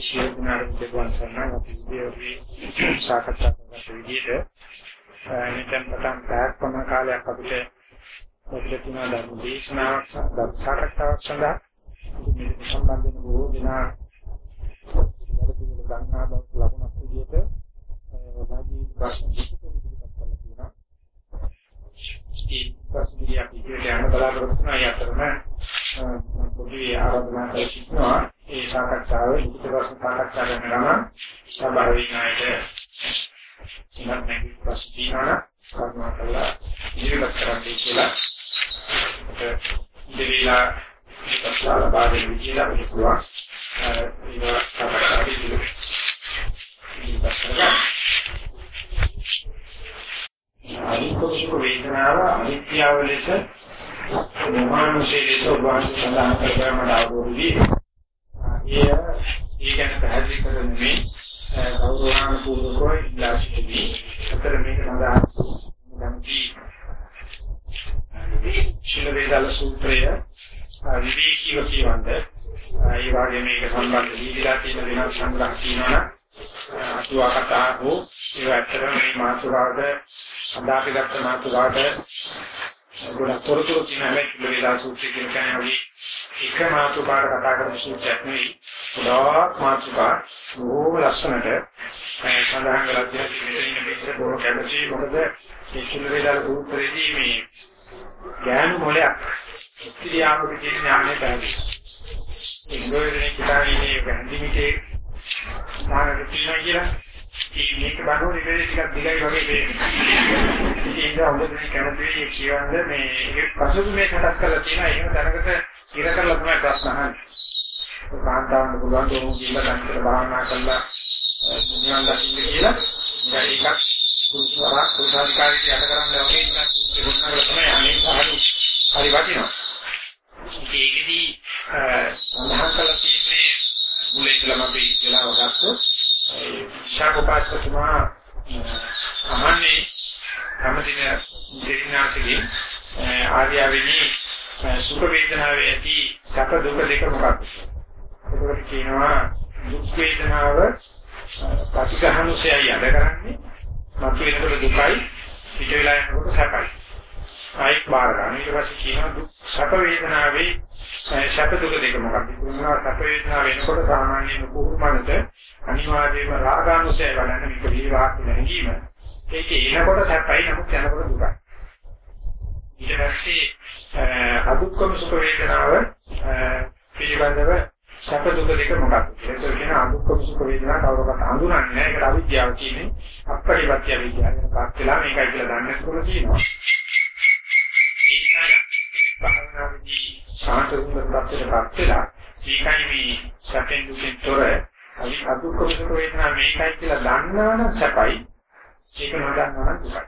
ශීලුණාට දෙවන් සරණ අපි සාකච්ඡා කරන විදිහට මෙතෙන් පටන් පැයක් පමණ කාලයක් අපිට අපිට තුන ධර්ම දේශනාවක් ධර්ම සාකච්ඡාවක් සඳහා මේ සම්බන්ධ වෙන බොහෝ දෙනා වලදී ගන්නා බව ලකුණක් විදිහට මාගේ ප්‍රශ්න ඉදිරිපත් කරලා තියෙනවා. ඒ ප්‍රශ්න දිහා ඉදිරියට යන බලාපොරොත්තු වෙන අතරම පොඩි ආරාධනා කරනවා ඒ සාකච්ඡාව ඉදිරි ප්‍රශ්න සාකච්ඡා කරන ගමන් සභාවේ නායක ඉන්නත් මේ ප්‍රශ්න තියෙනවා කරුණා කරලා ඉදිරියට කරන්නේ කියලා. ඉදිරියලා මේ ප්‍රශ්න ලබා දෙන්න විදිහට අපිට පුළුවන්. ඒක සාකච්ඡාවේ අනිත්‍ය වේදනාව අනිත්‍යව ලෙස මොහානුසේ ලෙස ඔබවහන්සේ සඳහන් කරගන්න අවබෝධී ඒ ඒ ගැන පැහැදිලි කරන්නේ ගෞරවානුකූලව ඉල්ලා සිටිදී අතර මේක සඳහා ගම්ති ශිල වේදාල සූත්‍රය විවේකීව කියවන්නේ ඒ වගේ මේක සම්බන්ධ දීලා තියෙන වෙනස් සංග්‍රහ තියෙනවා අතුවා කතා හෝ ඒ ඇත්තටම මේ මාතෘකාවට අදාපි ගත්ත මාතෘකාවට ගොඩක් තොරතුරු තියෙන හැම ශිල වේදාල සූත්‍රය කියන කෙනාගේ එක මාතෘකාවට කතා කරන සූත්‍රයක් නෙවෙයි ගොඩාක් මාතෘකා බොහෝම ලස්සනට සඳහන් කරලා තියෙන මෙතන පිටර බොහෝ කැමති මොකද මේ ශිල වේදාල සූත්‍රයේදී මේ ඥාන මොලයක් ඉතිරියාමක කියන ඥානය පැහැදිලි. ඒ ගොඩනේ කිතාවේ වැන්දිමිටේ ඥානෙ තියෙනවා කියලා ඒ මේක බලන ඉතින් ටිකක් දිගයි වගේ වෙන්නේ. ඉතින් ඒක හොඳට කැමති කියවන්නේ මේ ඒක පසුබිම මේ සකස් කරලා තියෙනවා එහෙම දැනකට ඉර කරලා තමයි ප්‍රශ්න අහන්නේ. කාන්තාවන් පුළුවන් දෝම කියලා දැන්තර භාවනා කරලා නිවන් දකින්න කියලා. ඉතින් ඒකත් කුසාරා කුසාරිකාරී යට කරන්න වගේ නිකන් සූත්‍රේ ගොඩනගලා තමයි අනේ හරි හරි වටිනවා. ඒකෙදි සඳහන් කරලා තියෙන්නේ මුලින් ඉඳලම අපි වෙලාව ගත්තොත් ශාකෝපාසකතුමා සාමාන්‍ය හැමතින දෙවිනාසිකේ ආර්යවෙනි සුඛ වේදනාවේ ඇති සැප දුක දෙක මොකක්ද? ඒකට කියනවා දුක් වේදනාව ප්‍රතිගහනුසයයි යද කරන්නේ මතු වෙනකොට දුකයි පිට වෙලා යනකොට සැපයි. ආයිත් බාර ගන්න. ඊට පස්සේ කියනවා දුක් සැප වේදනාවේ සැප දුක දෙක මොකක්ද? මොනවා සැප වේදනාව වෙනකොට සාමාන්‍යයෙන් පුහුමනස අනිවාර්යයෙන්ම රාගානුසය බලන්න මේක විවාහ කියන හැඟීම. ඒකේ එනකොට සැපයි නමුත් යනකොට දුකයි. ඊට පස්සේ අදුක්කම සුඛ වේදනාව පිළිබඳව සැප දුක දෙක මොකක්ද? ඒක කියන අදුක්කම සුඛ වේදනාව කවුරක්වත් හඳුනන්නේ නැහැ. ඒකට අවිද්‍යාව කියන්නේ අපරිපත්‍ය විද්‍යාව. ඒකත් කියලා මේකයි කියලා දන්නේ කොහොමද කියනවා. ඒකයි භාවනාවේදී සාන්තුරුම් ප්‍රත්‍යක්ෂ වෙලා සීකයි මේ සැපෙන් දුකෙන් තොර අලි අදුක්කම සුඛ වේදනාව මේකයි කියලා දන්නවනම් සැපයි. ඒක නොදන්නවනම් දුකයි.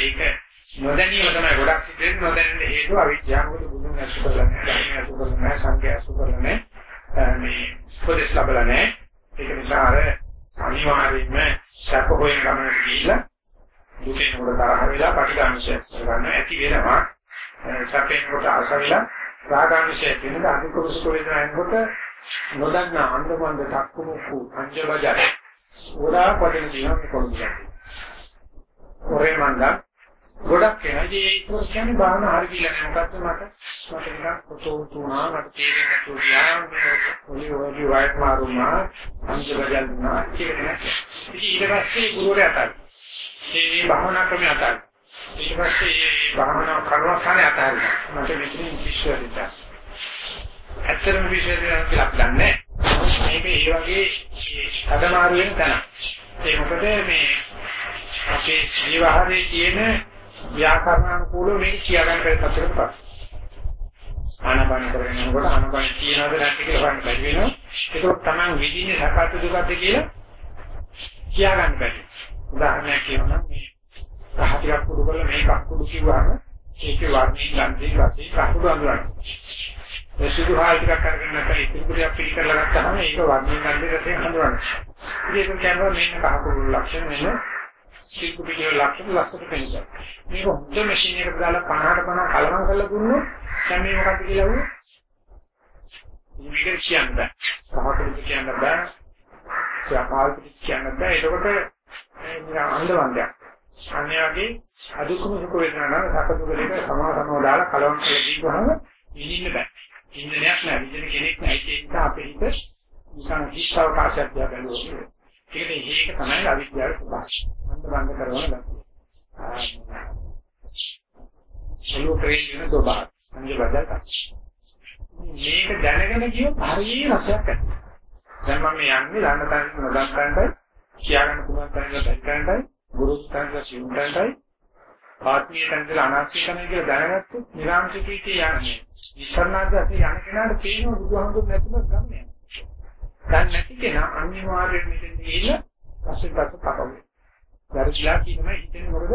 ඒකට ඒක නොදැනීම තමයි ගොඩක් සිද්ධ වෙන්නේ. නොදැනෙන හේතුව අවිද්‍යාව මොකද බුදුන් ඇසු කරලා නැහැ ධර්මය ඇසු කරලා නැහැ සංඝය ඇසු කරලා නැහැ. මේ පොදෙස් ලැබලා නැහැ. ඒක නිසා අර අනිවාර්යයෙන්ම සැප හොයන ගමනට ගිහිල්ලා දුකෙන් උඩ තරහ වෙලා පටිඝානුසය කරගන්න ඇති වෙනවා. සැපෙන් කොට ආසවිලා රාගානුසය කියන අනිකුසුක වේදනාවෙන්කොට නොදන්නා අන්දමන්ද තක්කුමුකු අංජබජා උඩා පදින දිනක් කොහොමද ඔරේ මන්දා ගොඩක් වෙනවා. ඉතින් ඒක කියන්නේ බාහන හරි කියලා මොකද්ද මට මට නිකන් පොතෝ තුනා මට තේරෙන්නේ නැතුව ගියා. ඔලි ඔලි වයිට් මාරුනා අන්තිමජල් නා කියලා නෑ. ඉතින් ඊට පස්සේ ගුරුවරයා අතල්. මේ භාවනා ක්‍රමය අතල්. ඊට පස්සේ මේ භාවනා කරවසනේ අතල්. මට මෙතනින් ශිෂ්‍යයෙක් ඇත්තටම විශේෂයක් කියලා දන්නේ මේක ඒ වගේ අදමාරු වෙන තැන. ඒ මොකද මේ අපේ ජීවහරේ තියෙන ව්‍යාකරණානුකූලව මේක කියාගන්න බැරි තත්ත්වයකට පත්. ආනපාන කරගෙන යනකොට ආනපාන තියනවද නැද්ද කියලා බලන්න බැරි වෙනවා. ඒක තමයි විදින්නේ සකත් දුකක්ද කියලා කියාගන්න බැරි. උදාහරණයක් කියනවා මේ රහ ටිකක් කුඩු කරලා මේකක් කුඩු කිව්වම ඒකේ වර්ණී ගන්ධී රසී කහුරු අඳුරන්නේ. ඒ සුදු හාල් ටිකක් අරගෙන නැත්නම් ඉතිරි කුඩියක් පිළි කරලා ගත්තාම ඒක වර්ණී ගන්ධී රසයෙන් හඳුනන්නේ. ඉතින් ඒක කියනවා මේක කහකුරු ලක්ෂණ වෙන සිල්කු පිටියේ ලක්ෂණ ලස්සට පෙන්නනවා. මේක හොඳ මැෂින් එකකට දාලා 50ට 50 කලවම් කරලා දුන්නොත් දැන් මේ මොකක්ද කියලා වුණා? මේක කියන්න බෑ. සමහරවිට කියන්න බෑ. සමහරවිට කියන්න බෑ. ඒකකොට නිකන් අන්දවන්දයක්. අන්‍යයන්ගේ අදුක්කම සුඛ වේදනා නම් සැප දුක දෙක සමාසමව දාලා කලවම් කරලා දීගොහම විඳින්න බෑ. ඉන්ද්‍රයක් නෑ විඳින කෙනෙක් නෑ ඒ නිසා අපේ හිත නිකන් හිස් අවකාශයක් දිහා බලනවා. ඒකට හේක තමයි අවිද්‍යාවේ ස්වභාවය. අන්දවන්ද කරන ගැතිය. සලෝ ප්‍රේණ ස්වභාවය. සංජය බදල් මේක දැනගෙන කියොත් හරිය රසයක් ඇති. දැන් මම යන්නේ ළඟ තැන නොදන්කන්ටයි කියාගන්න පුළුවන් තැනකට දැක්කන්ටයි ගුරු තැනකට සිවුන්ටයි ආත්මීය තැනකට අනාත්මීය තැන කියලා දැනගත්තොත් නිරාංශිකීතිය යන්නේ. විසරණාදසේ යන කෙනාට තේරෙන බුදුහාමුදුරු නැතිව ගන්න. දැන් නැති කෙනා අනිවාර්යයෙන් මෙතෙන් ගිහිල්ලා පස්සේ පස්සේ පටවෙයි. වැරදිලා කියනවා හිතෙන්නේ මොකද?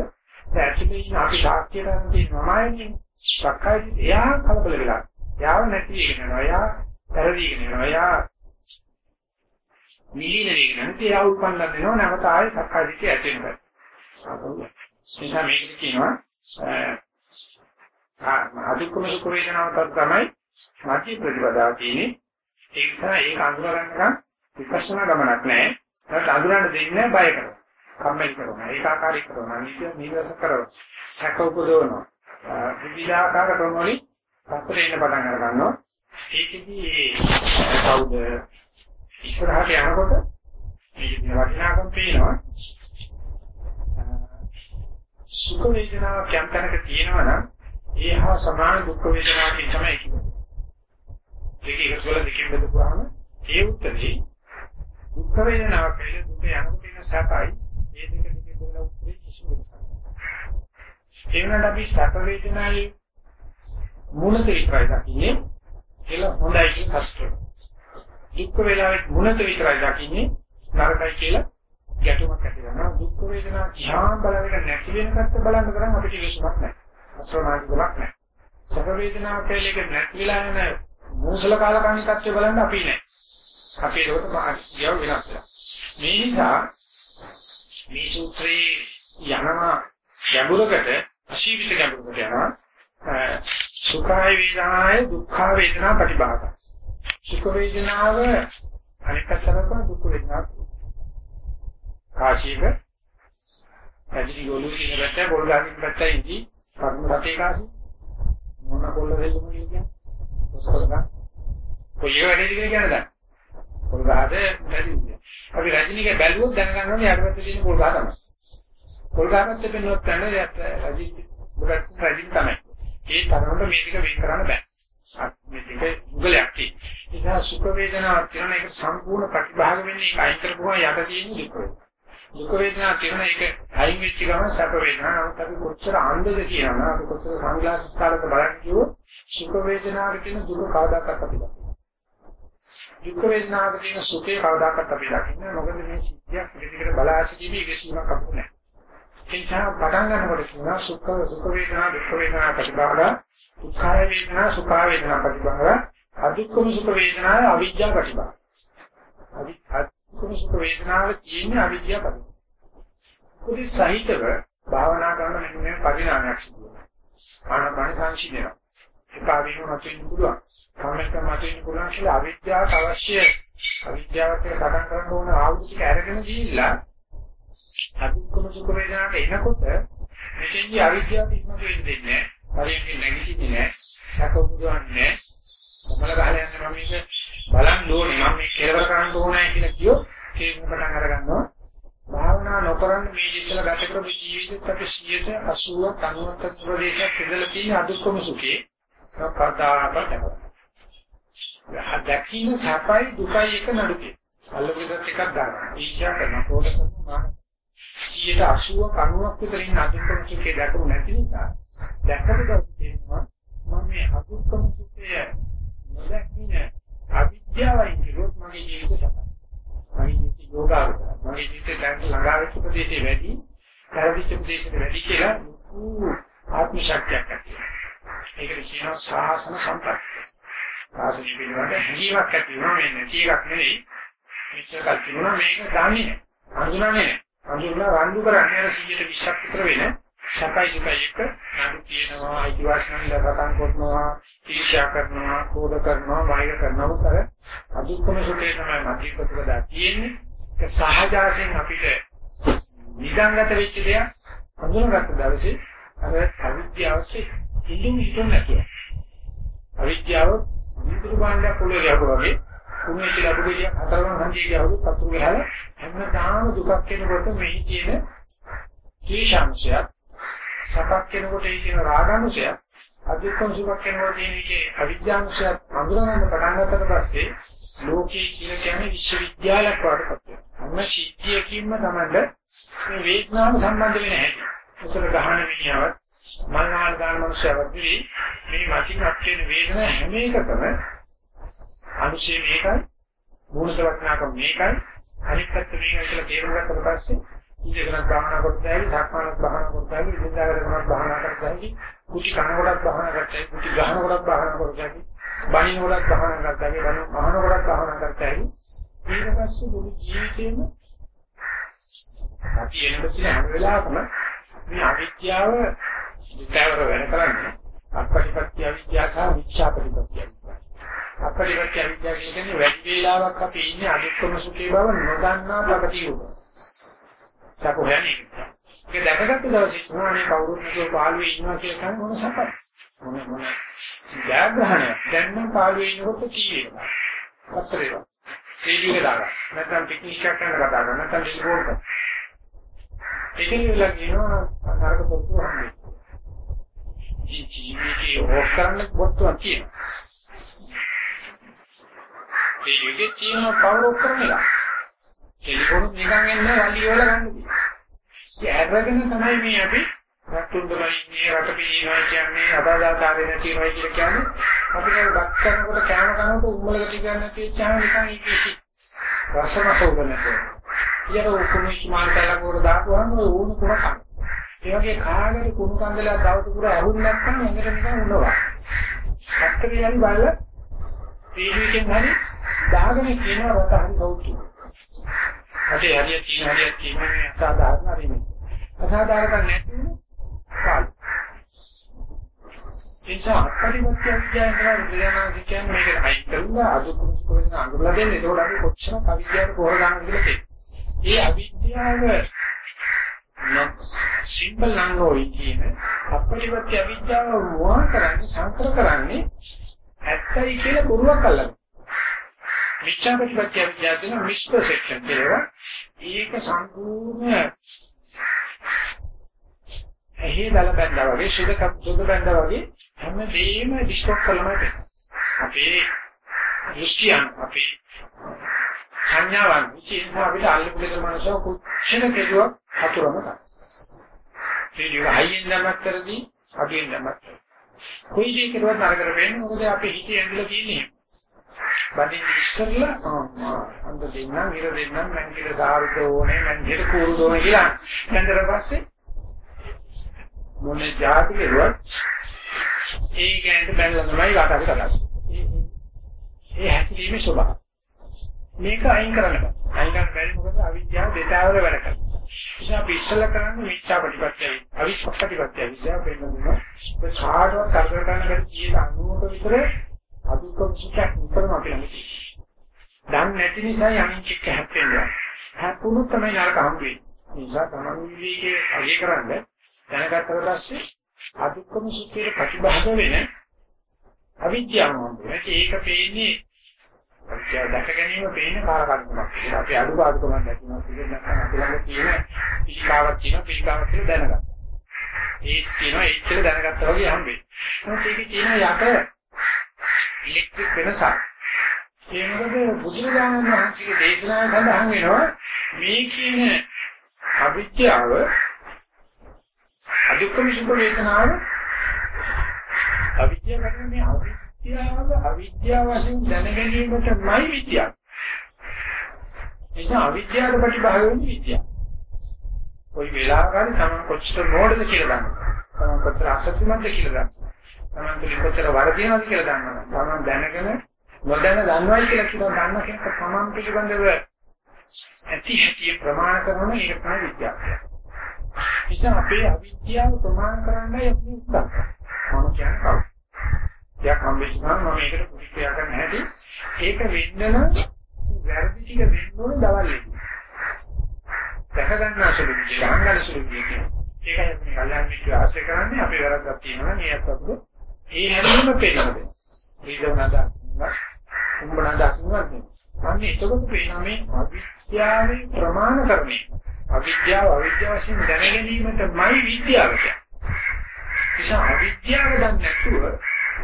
ඇක්චුලි අපි සාක්ෂියට තියෙනවාමයි සක්කායදී එයා කලබල වෙලා. එයාව නැති වෙගෙන යනවා. එයා පෙරදීගෙන යනවා. එයා නිලින වෙගෙන නැති එයා උපන්න දෙනවා. නැවත ආයේ සක්කායදී ඇති වෙනවා. නිසා මේක කියනවා අධිකම සුඛ වේදනාවට තමයි මාති ප්‍රතිපදාව තියෙන්නේ. ඒ නිසා ඒක අඳුර ගන්න විපස්සනා ගමනක් නැහැ. ඒකට අඳුරන්න දෙන්නේ බය කරනවා. කම්මැලි කරනවා. ඒකාකාරී කරනවා. නිත්‍ය නිරස කරනවා. සැක උපදවනවා. විවිධාකාර ක්‍රම වලින් පස්සට එන්න පටන් අර ගන්නවා. ඒකෙදී කවුද ඉස්සරහට යනකොට මේ වටිනාකම් පේනවා. සුඛ වේදනාවක් යම් තැනක තියෙනවා නම් ඒ හා සමාන දුක් වේදනාවකින් තමයි කියන්නේ. ඒක එකතු කරලා දෙකෙන් බෙදුවාම ඒ උත්තරේ දුක් වේදනාවක් කියලා දුක යනකොට එන සැපයි ඒ දෙක දෙකෙන් බෙදලා උත්තරේ කිසිම වෙනසක් නැහැ. ඒ වුණාට අපි සැප වේදනාවේ මුලත විතරයි දකින්නේ කියලා හොඳයි කියන සත්‍යය. දුක් වේලාවේ මුලත විතරයි දකින්නේ නරකයි කියලා ගැටුමක් ඇති වෙනවා. දුක් වේදනා ධ්‍යාන බලවේක නැති වෙනකත් බලන්න කරන් අපිට විශ්වාසයක් නැහැ. අස්වනාදි ගලක් නැහැ. සැප වේදනාව කියලා එක නැති වෙලා යන මූසල කාලකන්ණි තත්ත්වය බලන්න අපි නැහැ. අපි ඒකට මාර්ගය වෙනස් වෙනවා. මේ නිසා මේ සූත්‍රයේ යනවා ගැඹුරකට අශීවිත ගැඹුරකට යනවා සුඛාය වේදනාය දුක්ඛ වේදනා ප්‍රතිභාග සුඛ වේදනාව අනිත් පැත්තට දුක් වේදනාව කාශීක ඇදි ගොළු කියන පැත්ත පොල් ගහකින් පැත්ත ඉඳි කර්ම රටේ කාශි. මොන පොල් වෙලුම කියන්නේ ඔසකලක කොයි වැඩේද කියලා කියන්න. දැන් පොල් ගහද බැරිද අපි රජිනික බැලුවොත් දැනගන්න ඕනේ යට පැත්තේ තියෙන පොල් ගහ තමයි. පොල් ගහ පැත්තේ පෙන්නුවත් තමයි රජිනි ගොඩක් රජිනි තමයි. ඒ තරමට මේ ටික වෙන් කරන්න බෑ. මේ ටික මුගලයක් තියෙනවා ඒ නිසා සුඛ වේදනාවක් කියන එක සම්පූර්ණ ප්‍රතිභාග වෙන්නේ. ඒක අයින් කරපුවා යට තියෙන දුක වේදනා. දුක වේදනා කියන එක අයින් වෙච්ච ගමන් සැප වේදනා. නමුත් අපි කොච්චර අන්ධද කියනවා අපි කොච්චර සංග්ලාස් ස්ථානක බලන්න කිව්වොත් සුඛ වේදනාවට කියන දුක කවදාකවත් අපි දකින්නේ. දුක් වේදනාවට කියන සුඛේ කවදාකවත් අපි දකින්නේ මොකද මේ සිද්ධියක් පිළිවිකට බලා සිටීමේ කිසිමක් අපු නැහැ. ඒ නිසා පටන් ගන්නකොට කියනවා සුඛ දුක් වේදනා දුක් වේදනා ප්‍රතිභාග සුඛාය වේදනා සුඛා වේදනා ප්‍රතිභාග අදුක්කම සුඛ වේදනා අවිජ්ජා ප්‍රතිභාග. අවිජ්ජා කුසුක වේදනාව තියෙන්නේ අවිද්‍යාව පරිදි. කුටි සහිතව භාවනා කරන මෙන්න මේ පරිණාමයක් සිදු වෙනවා. ආනපන සංසිඳනවා. ඒකාවිනු නැතිනම් පුළුවන්. කාමයට මතින් පුළුවන් කියලා අවිද්‍යාවට අවශ්‍ය අවිද්‍යාවට සටන් කරන්න ඕන ආයුධ ටික අරගෙන ගිහිල්ලා අදුක්කම සුඛ වේදනාවට එනකොට මෙතෙන්දී අවිද්‍යාව ඉක්මනට වෙන්නේ නැහැ. හරියට නැගිටින්නේ නැහැ. සැක උපදවන්නේ නැහැ. මොකල ගහලා යන මම මේක බලන්න ඕනේ මම මේ කෙලවර කරන්න ඕනේ කියලා කියොත් තේරුම් පටන් අරගන්නවා. භාවනා නොකරන මේ ඉස්සල ගත කරපු ජීවිතෙත් අපි 180 90ක ප්‍රදේශයක් ඉඳලා තියෙන අදුක්කම සුඛේ කතාවට දැකින සැපයි දුකයි එක නඩුකේ. අල්ලපෙදත් එකක් ගන්න ඊර්ෂ්‍යා කරන කෝල කරනවා. 180 90ක් විතර ඉන්න අදුක්කම සුඛේ දැකු නැති නිසා දැකලා තේරෙනවා මම මේ අදුක්කම සුඛය නොදැකිනේ අවිද්‍යාවයි කිව්වොත් මගේ ජීවිතය සපයි. මගේ ජීවිතය යෝගාවචර. මගේ ජීවිතය දැන් ළඟා වෙච්ච ප්‍රදේශේ වැඩි, කරවිච්ච ප්‍රදේශේ වැඩි කියලා ආත්ම ශක්තියක් ඇති වෙනවා. ඒකට කියනවා සාසන සම්පත්. සාසන පිළිබඳ හැඟීමක් ඇති වෙනවා මේ නැති එකක් නෙවෙයි. මෙච්චර කල් තිබුණා මේක දන්නේ නැහැ. හඳුනන්නේ නැහැ. හඳුනලා රණ්ඩු කරන්නේ අර 120ක් විතර වෙන සපයි දුකයි එක. නඩු කියනවා අයිතිවාසිකම් ඉලක්කම් කරනවා ඊර්ෂ්‍යා කරනවා කෝධ කරනවා වෛර කරනවා. කර අදුක්කම සුඛේ තමයි මධ්‍ය ප්‍රතිපදා තියෙන්නේ. ඒක සහජාසයෙන් අපිට නිදන්ගත වෙච්ච දෙයක්. හඳුනගත්ත දවසේ අර අවිද්‍යාවට ඉඳුම් හිතුන් නැතුව. අවිද්‍යාව විදුරු භාණ්ඩයක් පොළේ ගහපුවා වගේ කුණේ කියලා බුදියා හතරම හන්දිය ගහුවොත් පතුරු ගහලා හැමදාම දුකක් කෙනකොට මේ කියන ක්ලේශාංශයක් සපක් කෙනකොට ඒ කියන රාගාංශයක් අධිකම් සුඛක් කෙනකොට ඒකේ අවිද්‍යාංශයක් අඳුරගන්න පටන් ගන්නට පස්සේ ලෝකයේ කියලා කියන්නේ විශ්වවිද්‍යාලයක් වඩපත් වෙනවා. අන්න සිද්ධියකින්ම තමයි මේ වේදනාව සම්බන්ධ වෙන්නේ නැහැ. උසල ගහන මිනිහවත් මල්නාල් ගන්න මනුස්සයවත් මේ මතින් අත්ගෙන වේදනාව හැම එකකම අනුශේ මේකයි මූලික වටනාකම මේකයි අනිත් පැත්ත මේකයි කියලා තේරුම් ගත්තට පස්සේ ඉඳගෙන භාවනා කරත් බැරි, සක්මනක් භාවනා කරත් බැරි, ඉඳගෙන කරනත් භාවනා කරත් බැරි, කුටි කන කොටත් භාවනා කරත් බැරි, කුටි ගහන කොටත් භාවනා කරත් බැරි, බණින කොටත් භාවනා කරත් බැරි, බණ මහන කොටත් භාවනා කරත් බැරි. ඊට පස්සේ මුළු ජීවිතේම අපි එනකොට ඉන්න හැම වෙලාවකම මේ අවිද්‍යාව විතර වෙන කරන්නේ අපටිපත්‍ය අවිද්‍යාව සහ විචාපටිපත්‍ය අවිද්‍යාව. අපටිපත්‍ය අවිද්‍යාව කියන්නේ වැඩි වේලාවක් අපි ඉන්නේ අදුක්කම සුඛේ බව නොදන්නා ප්‍රගතිය උන. සැප හොයන්නේ. ඒක දැකගත්ත දවසේ මොනවානේ කවුරුත් නැතුව පාළුවේ ඉන්නවා කියලා කියන්නේ මොන සැපයි. මොන මොන ජයග්‍රහණය. දැන් නම් පාළුවේ ඉන්නකොට කීයේද? හතරේව. රේඩියෝ දාගන්න. නැත්නම් ටෙක්නික් එකක් කරන්න කතා කරන්න. නැත්නම් ටෙලිෆෝන් කරන්න. ඒකෙන් වෙලා කියනවා නරක පොත්තු හම්බෙන්නේ. ජීවිතේ ඕෆ් කරන්න පොත්තුවක් තියෙනවා. රේඩියෝගේ තියෙන පවර් ඔෆ් කරන එක. ටෙලිෆෝන් නිකන් එන්නේ වලි වල ගන්න ඒ ඇරගෙන තමයි මේ අපි රටුන්දල ඉන්නේ රට පිළිනවා කියන්නේ අදාදාකාරය නැතිනවා කියලා කියන්නේ. අපි ඒක බක් කරනකොට කෑම කනකොට උම්මලකට ගන්න තියෙච්චාම නිකන් ඉතිසි රසමස උගන්නට ඊට උකුණු ඉස්මාල් කලක් වල දාපුවාම ඕන කුණ කන. ඒ වගේ කාගෙද කුණු කන්දලක් දවස පුරා ඇහුන්නේ නැත්නම් එඟට නිකන් උනවා හත්තරේ හරි බලලා ටීවීකින් හරි දාගෙන කියනවා රට හරි සෞඛ්‍යයි. රටේ හරිය තියෙන හරියක් කියන්නේ අසාධාරණ හරිනේ. අසාධාරණ නැති කාල. එනිසා අපරිමත්‍ය විද්‍යාවෙන් විද්‍යානාසි කියන්නේ මේක අයින් කරලා අදුකුරු කොහෙද අඳුරලා දෙන්නේ. ඒකෝට අපි කොච්චර කවිද්‍යාවට පොර ගන්න කියලා තියෙන්නේ. ඒ අවිද්‍යාව සිම්පල් නංගෝයි කියන අපරිමත්‍ය විද්‍යාව මොහා කරන්නේ සංකර කරන්නේ ඇත්තයි කියලා බොරුවක් අල්ලනවා. මිච්ඡා ප්‍රතිපත්තිය විද්‍යාවෙන් මිස්පර්සෙප්ෂන් කියලා ඒක සම්පූර්ණ එහි දල බැඳා වගේ සුදක සුද බැඳා වගේ හැමදේම ඩිස්ටෝක් කරලමයි අපේ දෘෂ්ටියන් අපේ සංඥාවන් විචින්න අපිට අල්ලපු දෙක මනසව කුච්චන කෙරුවක් හතුරම තමයි. ඒ යුග හයියෙන් නමක් කරදී අගින් නමක් කරදී. කොයි දෙයක කරුවත් නරකට වෙන්නේ මොකද අපේ හිතේ ඇඟිල්ල තියෙන්නේ. බඩින් ඉස්සෙල්ලා අන්ද දෙන්නම් ඉර දෙන්නම් මං කියලා සාරුද ඕනේ මං හිර කූරු දෝනේ කියලා. දැන්තර පස්සේ මොනේ જાති කෙරුවත් ඒ ගැනට බැලලා තමයි වාටාව කරන්නේ. ඒ හැසිරීමේ ස්වභාවය. මේක අයින් කරන්න බෑ. අයින් කරන්න බැරි මොකද අවිද්‍යාව දෙතාවර වැඩ කරනවා. නිසා අපි ඉස්සෙල්ලා කරන්නේ මිච්ඡා ප්‍රතිපත්තියයි. අවිස්සප්පටිපත්තියයි විශ්ව පෙන්නනවා ඒ කාටවත් කරදර කරන්න බැරි 90ක විතර අදුක්කම සුඛයක් නිතරම අපි ළඟ තියෙනවා. දැන් නැති නිසා යන්නේ එක්ක හැප්පෙන්නේ. හැප්පුණොත් තමයි නරක හම්බ වෙන්නේ. නිසා තමන්ගේ අගය කරන්න දැනගත්තට පස්සේ අදුක්කම සුඛයේ ප්‍රතිබහද වෙන අවිද්‍යාව හම්බුනේ. ඒක පේන්නේ අවිද්‍යාව දැක ගැනීම පේන්නේ කාරකම්මක්. ඒක අපි අනුපාදකමක් දැක්කම පිළිගන්න නැත්නම් අපි ළඟ තියෙන පිළිකාවක් තියෙන පිළිකාවක් කියලා දැනගන්න. ඒස් කියනවා ඒස් කියලා දැනගත්තා වගේ හම්බෙන්නේ. මොකද ඒකේ තියෙන යට ඉලෙක්ට්‍රික් වෙනසක්. ඒ මොකද බුදුරජාණන් වහන්සේගේ දේශනාව සඳහන් වෙනවා මේ කියන අවිද්‍යාව අදුක්කම සුඛ වේදනාව අවිද්‍යාව කියන්නේ අවිද්‍යාව අවිද්‍යාව වශයෙන් දැනගැනීමටමයි විද්‍යාව. නිසා අවිද්‍යාවට ප්‍රතිභාග වෙන්නේ විද්‍යාව. කොයි වෙලාවකරි තමන් කොච්චර නෝඩද කියලා දන්නවා. තමන් කොච්චර අසත්‍යමත්ද කියලා දන්නවා. Taman තුලින් කොච්චර වරදිනවද කියලා දන්නවා. Taman දැනගෙන නොදැන දන්නවයි කියලා කියන දන්න කෙනෙක් Taman පිළිබඳව ඇති හැටි ප්‍රමාණ කරන එක තමයි විද්‍යාව. නිසා අපේ අවිද්‍යාව ප්‍රමාණ කරන්නයි අපි උත්සාහ කරන්නේ. මම කියන්නේ කවුද? දෙයක් හම්බෙච්ච ගමන් මම ඒකට ප්‍රතික්‍රියා කරන්න හැටි ඒක වෙන්න නම් වැරදි ටික වෙන්න ඕනේ දවල් එක. දැක ගන්න අසලු විදිහ, ගහන්න අසලු විදිහ. ඒකයි අපි කල්යනා මිත්‍ර ආශ්‍රය කරන්නේ අපේ වැරද්දක් තියෙනවා නම් ඒ අත්දැක ඒ හැමෝම පේනවා. ඊදවනදා උඹනදා සිංහන්නේ. අන්න එතකොට පේනවා මේ අවිද්‍යාවේ ප්‍රමාණ කරන්නේ. අවිද්‍යාව අවිද්‍යාවසින් දැනගැනීමටමයි විද්‍යාව කියන්නේ. නිසා අවිද්‍යාව දන්නේ නැතුව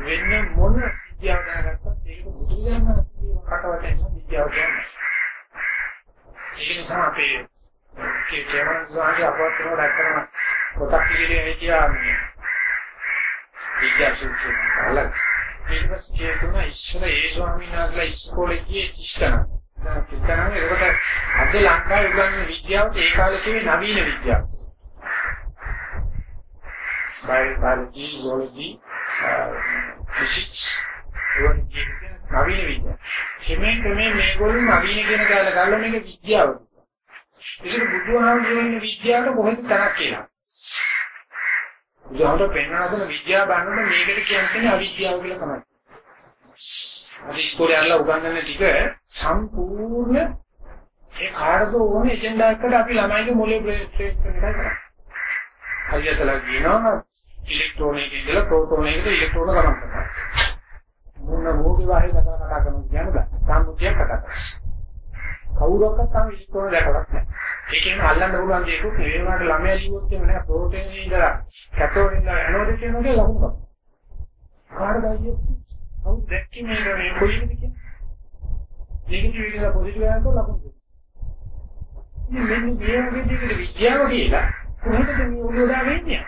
වෙන්නේ මොන විද්‍යාව දැනගත්තත් ඒක බුදුරජාණන් වහන්සේ කටවට එන විද්‍යාව කියන්නේ. ඒක නිසා අපේ ඒ ජීවන සාහිත්‍ය අපවත්ව දැක්කම කොටක් ඉදිරියේ හිටියා විද්‍යා සූත්‍රය අලක් ඊට පස්සේ කියන ඉස්සර ඒ ස්වාමීන් වහන්සේලා ඉස්කෝලේ ගියේ ඉස්තන. ඉස්තන ඒකට අද ලංකාවේ උගන්වන විද්‍යාවට ඒ කාලේ තිබේ නවීන විද්‍යාව. biology, zoology, physics නවීන විද්‍යාව. කෙමෙන් කෙමෙන් මේගොල්ලෝ නවීන කියන කාලේ ගාලා මේක විද්‍යාව. ඒක බුදුහාමුදුරනේ විද්‍යාවට කොහෙද තරක් කියලා. බුදුහාමුදුර පෙන්වන හදන විද්‍යාව බලනකොට මේකට කියන්නේ අවිද්‍යාව කියලා තමයි. අද ඉස්කෝලේ යනලා උගන්වන ටික සම්පූර්ණ ඒ කාර්යද ඕනේ එජෙන්ඩා එකකට අපි ළමයිගේ මොලේ බ්‍රේක් කරන එකයි කරන්නේ. හරියටලා කියනවා ඉලෙක්ට්‍රෝන එකේ ඉඳලා ප්‍රෝටෝන එකට ඉලෙක්ට්‍රෝන ගමන් කරනවා. මොන මොකේ වාහේ කතා කතා කරනවා කියන්නේ සම්මුතියක් කතා කරනවා. කවුරක්වත් තාම ඉලෙක්ට්‍රෝන දැකලා නැහැ. ඒකෙන් අල්ලන්න පුළුවන් දෙයක් නෙවෙයි වුණාට ළමයා ලියුවොත් එන්නේ නැහැ ප්‍රෝටීන් ඉඳලා කැතෝඩ් ඉඳලා ඇනෝඩ් කියන එක ලකුණු කරනවා. කාටද අයියේ? කවුද දැක්කේ මේක මේ කොයිද කියන්නේ? නෙගටිව් එකලා පොසිටිව් එකකට ලකුණු දෙනවා. ඉතින් මෙන්න මේ වගේ දෙයකට විද්‍යාව කියලා කොහොමද මේ උඩ වෙන්නේ?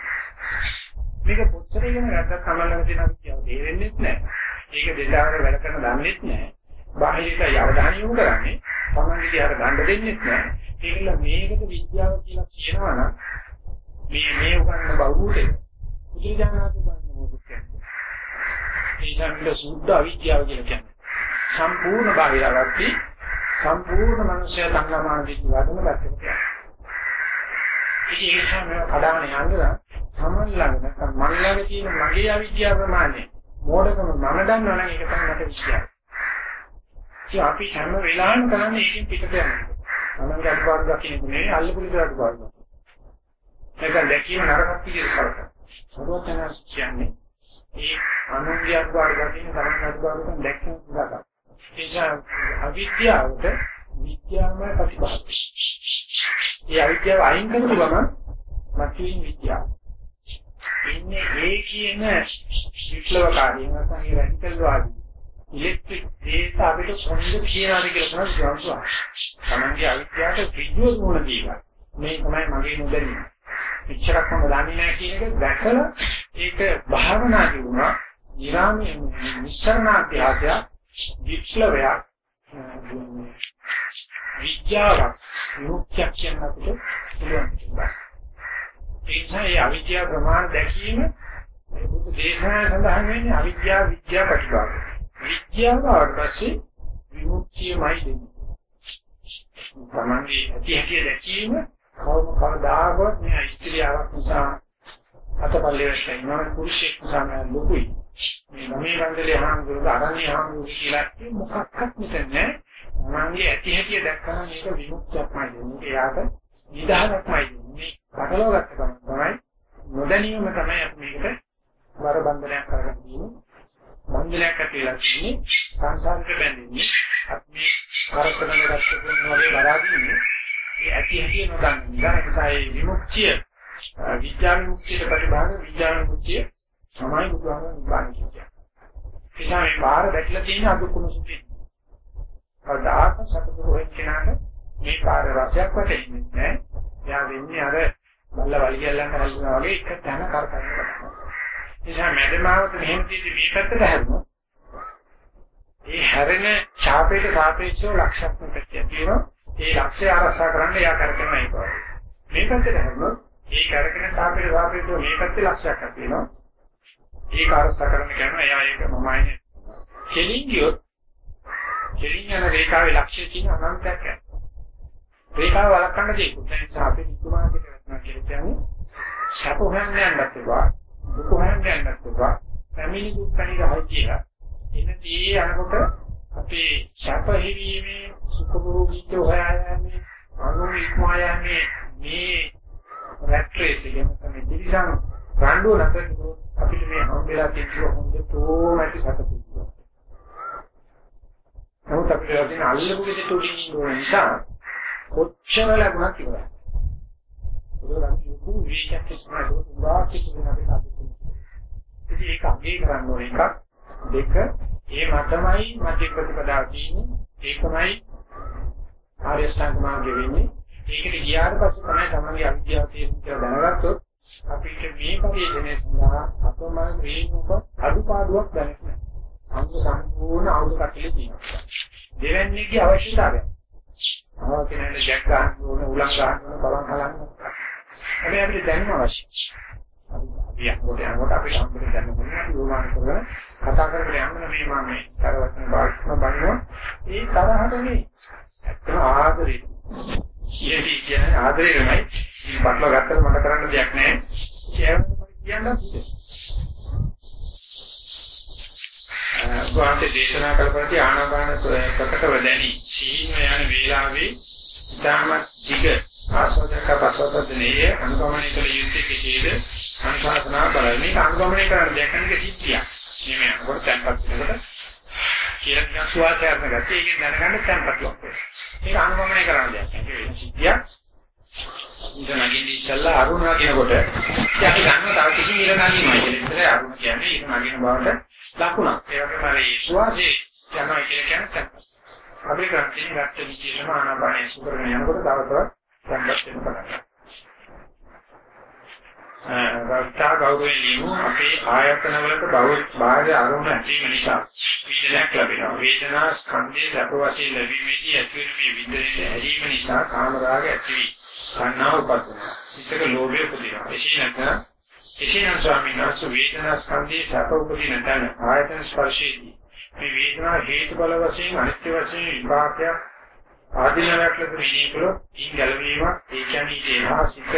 මේක පොච්චර ඉගෙන ගත්තත් තමයි තියෙන විද්‍යාව තේරෙන්නේ නැහැ. ඒක දෙදාකට වැඩ කරන දන්නේත් නැහැ. බාහිරට යවදාන යොමු කරන්නේ තමන්ගේ දිහාට ගන්න දෙන්නේ නැහැ. ඒකල මේකට විද්‍යාව කියලා කියනවා නම් මේ මේ උගන්න බෞද්ධය බුදුජානනාති ගන්න මොකද කියන්නේ. ඒ කියන්නේ සුද්ධ අවිද්‍යාව කියලා කියන්නේ. සම්පූර්ණ බාහිරවර්ති සම්පූර්ණ මනුෂ්‍ය සංගමන දික් වඩන පැත්තට කියන්නේ. ඉතින් ඒ නිසා මේ කඩාගෙන යනවා තමන් ළඟ නැත්නම් මන් ළඟ තියෙන මගේ අවිද්‍යාව ප්‍රමාණය මෝඩකම මම දන්නවනම් ඒක තමයි මට විශ්වාසය. ඉතින් අපි හැම වෙලාවෙම කරන්නේ ඒකෙන් පිටට යනවා. තමන්ගේ අඩුපාඩු දකින්න නෙවෙයි අල්ලපු විතර අඩුපාඩු. මේක දැකීම නරකක් විදිහට සලකනවා. සරුවචනස් කියන්නේ ඒ අනුන්ගේ අඩුපාඩු දකින්න තමන්ගේ අඩුපාඩු දැක්කම සුදාගන්න. ඒ නිසා අවිද්‍යාවට විද්‍යාමය ප්‍රතිභාවය. ඒ අවිද්‍යාව අයින් කරපු ගමන් මතුවෙන විද්‍යාව. ඉන්නේ ඒ කියන විප්ලවකාරී නැත්නම් ඒ රැඩිකල් වාදී ඉලෙක්ට්‍රික් දේශ අපිට කොහොමද කියනවාද කියලා තමයි ජාන්සුවා. තමන්ගේ අවිද්‍යාවට ඍජුව මොන දීලා. මේ තමයි මගේ නොදැනීම. ඉච්ඡරක් මම දන්නේ නැහැ කියන එක දැකලා ඒක භාවනා දිනුනා. ඊරාමයේ නිස්සරණාභ්‍යාසය විප්ලවයක් විද්‍යාවක් විමුක්තියක් කියන අපිට පුළුවන්. ඒ නිසා මේ අවිද්‍යාව ප්‍රමාණ දැකීම බුදු දේශනාවේ සඳහන් වෙන්නේ අවිද්‍යාව විද්‍යා ප්‍රතිපාදක. විද්‍යාව ආවර්තසි විමුක්තියමයි දෙන්නේ. සමන්ගේ ඇති හැටි දැකීම කවම කවදාකවත් මේ ඉස්ත්‍රියාවක් නිසා අතපල්ලේ වෙන්න පුරුෂයෙක් නිසා ලොකුයි. මේ ගමේ රංගලේ හාමුදුරුවෝ අරන්නේ හාමුදුරුවෝ කියලා මොකක්වත් මෙතන මගේ ඇති හැටි දැක්කම මේක විමුක්තියක්මයි දෙන්නේ. එයාට නිදහසක්මයි දෙන්නේ. පටලවා ගත්ත ගමන් තමයි නොදැනීම තමයි අපි මේකට වර බන්ධනයක් කරගෙන තියෙන්නේ. බන්ධනයක් ඇතිලා තියෙන්නේ සංසාරෙට බැඳෙන්නේ. අපි මේ කරකවන රැස්කෙන වගේ වරාදීනේ. ඒ ඇති හැටි නොදන්නේ. ඒකසයි විමුක්තිය විද්‍යා විමුක්තියට ප්‍රතිභාග විද්‍යා විමුක්තිය තමයි බුදුහාමුදුරුවෝ නිබ්බාන කියන්නේ. එනිසා මේ බාහිර දැක්ලා තියෙන අදුකුණු සුඛේ. කවදාක සතුටු වෙච්චනාට මේ කාර්ය රසයක් වටෙන්නේ නැහැ. එයා වෙන්නේ අර බල්ල වලියල්ලන් හල්නවා වගේ එක තැන කරකවනවා. නිසා මැදමාවත මෙහෙම තියෙදි මේ පැත්තට හැරුණා. ඒ හැරෙන ඡාපයට සාපේක්ෂව ලක්ෂ්‍යාත්මක පැත්තක් තියෙනවා. ඒ ලක්ෂ්‍ය ආරක්ෂා කරන්න එයා කරගෙන ඉන්නවා. මේ පැත්තට හැරුණොත් ඒ කරගෙන ඡාපයට සාපේක්ෂව මේ පැත්තේ ලක්ෂ්‍යයක් තියෙනවා. ඒක ආරක්ෂා කරන්න කියනවා එයා ඒක මමයිනේ. කෙලින් ගියොත් කෙලින් යන රේඛාවේ ලක්ෂ්‍ය තියෙන අනන්තයක් රේඛාව වළක්වන්න දෙයක්. දැන් සාපේ නිකුමාරකේ කරනවා කියලා කියන්නේ සැප හොයන්න යන්නත් ඒවා, දුක හොයන්න යන්නත් ඒවා, පැමිණි දුක් කණි රහයි කියලා. එනදී අනකොට අපේ සැප හිවීමේ සුඛභෝගීත්ව හොයායන්නේ අනු ඉක්මයන්නේ මේ රැට් රේස් එකෙන් තමයි දිවිසන් රණ්ඩුව නැතර අපිට මේ හම්බෙලා තියෙන හොඳටම ඇති සැපසීම. නමුත් අපිට තියෙන අල්ලපු ගෙදරට උඩින් ඉන්න ඕන නිසා කොච්චර ලැබුණත් ඉවරයි. ඒක නම් කිව්වු විචක් ඉස්සරහට උඹා කිව්වන අපිට අදින්න. ඉතින් ඒක අගේ කරන්න ඕන එකක් දෙක ඒ මතමයි මධ්‍ය ප්‍රතිපදාව තියෙන්නේ ඒකමයි ආර්ය ශ්‍රාන්ත මාර්ගය වෙන්නේ. ඒකට ගියාට පස්සේ තමයි තමන්ගේ අවිද්‍යාව තියෙන කියලා දැනගත්තොත් අපිට මේ පරිශ්‍රණය සඳහා අපමණ වේගුක අඩුපාඩුවක් දැනෙන්නේ. අංග සම්පූර්ණ අවුල් කටලේ තියෙනවා. දෙවැන්නේගේ අවශ්‍යතාවය. ආව කෙනෙක් ජැක් ගන්න ඕන, උලන් ගන්න ඕන, බලන් හලන්න. හැබැයි අපිට දැනීම අවශ්‍යයි. අපි යනකොට යනකොට අපිට හම්බෙන්නේ දැනගන්න ඕනේ. අපි ඕවාන කරගෙන කතා කරගෙන යන්න මේ මම මේ සරවත්න භාෂණ බලනවා. ඒ තරහට මේ ඇත්තම ආදරේ. ඊටි කියන්නේ ආදරේ නෙමෙයි. මේ පටල ගත්තට මට කරන්න දෙයක් නැහැ. කියන්න වාන්තේ දේශනා කළපරදී ආනාපාන ප්‍රකටව දැනි සීන යන වේලාවේ ධර්ම දිග ආසෝදක පසවසදනේ අනුගමනය කළ යුත්තේ කෙසේද? සංසාරණා බලයි මේක අනුගමනය කරන්න දෙයක්නික සිද්ධියක්. මේ අකොට tempat වෙනකොට කියලා සුවාසය අරන ගැටි ඒකෙන් දැනගන්න tempat ලොක් ඒක අනුගමනය කරන්න දෙයක් ඒක සිද්ධියක්. ඉතින් නගින්න ඉස්සල්ලා අරුණ නගිනකොට අපි ගන්න තව කිසි ඉරණාගිමයි කියලා ඉතින් අරුණ කියන්නේ ඒක නගින බවට ලකුණක්. ඒ වගේම අර ඒ සුවාසේ යනවා කියන කියන්නේ අපි කරන්නේ ගත්ත විචේෂණ ආනාපානය සුකරන යනකොට තවතවත් සංගත වෙන පටන් ගන්නවා. රක්තා ගෞරවයෙන් ලියමු අපේ ආයතන වලට බාහිර අරමුණ ඇතිවීම නිසා වේදනයක් ලැබෙනවා. වේදනා ස්කන්ධයේ සැප වශයෙන් ලැබීමේදී ඇතිවන මේ විඳිනට ඇලීම නිසා කාම රාග ඇතිවි. කන්නාව උපදිනවා. සිතක ලෝභය උපදිනවා. එසේ නැත්නම් එසේනම් ස්වාමීන් වහන්සේ වේදනා ස්කන්ධයේ සැප උපදින තැන ආයතන ස්පර්ශයේදී මේ වේදනා හේතු බල වශයෙන් අනිත්‍ය වශයෙන් විපාකයක් ආධිනවයක් ලෙස මෙහි ඊ ගැලවීමක් ඒ කියන්නේ ඒහා සිත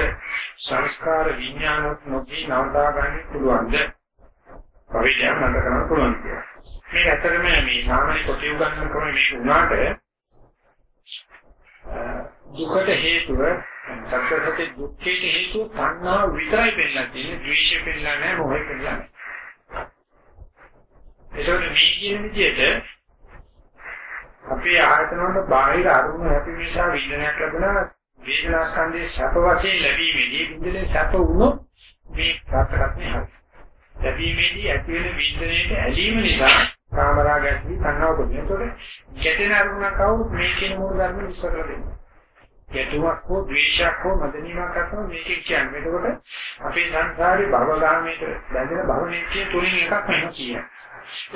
සංස්කාර විඥානොත් නොදී නවතා ගන්න පුළුවන්ද පරිදයන් නැත කරන්න පුළුවන් කියලා. මේක ඇත්තටම මේ සාමාන්‍ය කොට උගන්වන ක්‍රම මේක උනාට දුකට හේතුව සත්‍යසත්‍ය දුක්ඛයට හේතුව තණ්හා විතරයි පෙන්නලා තියෙන්නේ ද්වේෂය පෙන්නලා නැහැ මොහය පෙන්නලා නැහැ. ඒකෝනේ මේ කියන විදිහට අපේ ආයතන වල බාහිර අරුණ හැපි නිසා වේදනයක් ලැබුණා වේදනා ස්කන්ධයේ සැප වශයෙන් ලැබීමේදී විඳින සැප වුණොත් මේ ප්‍රාප්තකත්නේ හරි. ලැබීමේදී ඇති වෙන විඳිනේට ඇලීම නිසා කාමරාග ඇති තණ්හාව පොදින. ඒතකොට ගැටෙන අරුණක් આવුත් මේකේ මූල ධර්ම විස්තර දෙන්න. ගැටුමක් හෝ ද්වේෂයක් හෝ මදනීමක් අතන මේකේ කියන්නේ. එතකොට අපේ සංසාරේ භවගාමීට බැඳෙන භවනිකයේ තුලින් එකක් වෙනවා කියන්නේ.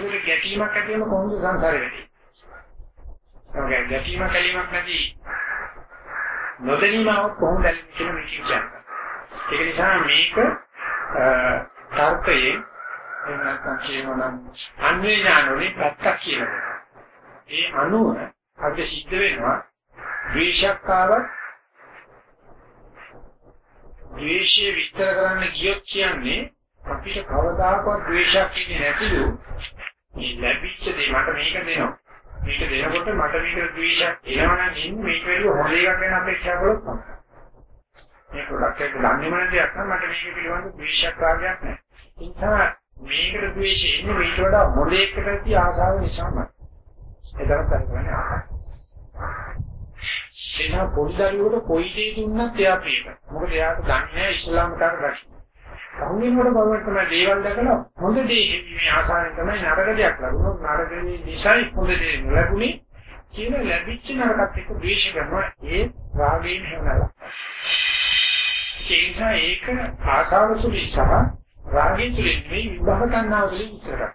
ඒක ගැටීමක් ඇති වෙන කොහොමද සංසාරේ වෙන්නේ? ඒක ගැටීමක් කැලීමක් නැති නොදැනීමක් කොහොමද කියන මේක කියන්නේ. ඒක නිසා මේක තර්කයේ එහෙම නැත්නම් කියනවා නම් අන්වේ ඥානෝනේ පැත්තක් කියනවා. ඒ අනුව අපිට සිද්ධ වෙනවා ද්වේෂයක් ආවත් ද්වේෂය විස්තර කරන්න ගියොත් කියන්නේ අපිට කවදාකවත් ද්වේෂයක් ඉන්නේ නැතිලු. මේ ලැබිච්ච දේ මට මේක දෙනවා. මේක දෙනකොට මට මේක ද්වේෂයක් එනවනම් ඉන්නේ මේක වල හොඳ එකක් ගැන අපේක්ෂා කළොත් තමයි. මේ ප්‍රොඩක්ට් එක දන්නේ මොන දෙයක් නම් මට මේක පිළිබඳ ද්වේෂයක් කාර්යයක් නැහැ. ඒ නිසා මේකට ද්වේෂය එන්නේ මේට වඩා හොඳ එකකට තිය ආසාව නිසාමයි. එතනත් කරන්නේ ආසාව. එනවා පොඩි දරුවෙකුට කොයි දේ දුන්නත් එයා ප්‍රේම. මොකද එයාට දන්නේ නැහැ ඉස්ලාම කාර දර්ශනය. කවුරුන්කට බලවත් තමයි දේවල් දැකලා හොඳ දේ මේ ආසාවෙන් තමයි නරක දෙයක් ලැබුණොත් නරක දේ නිසයි හොඳ දේ ලැබුණේ කියන ලැබිච්ච නරකත් එක්ක ද්වේෂ කරනවා ඒ රාගයෙන් හැමලා. ඒ නිසා ඒක ආසාව තුලින් සහ රාගයෙන් තුලින් මේ විභව තණ්හාව වලින් විතර කරා.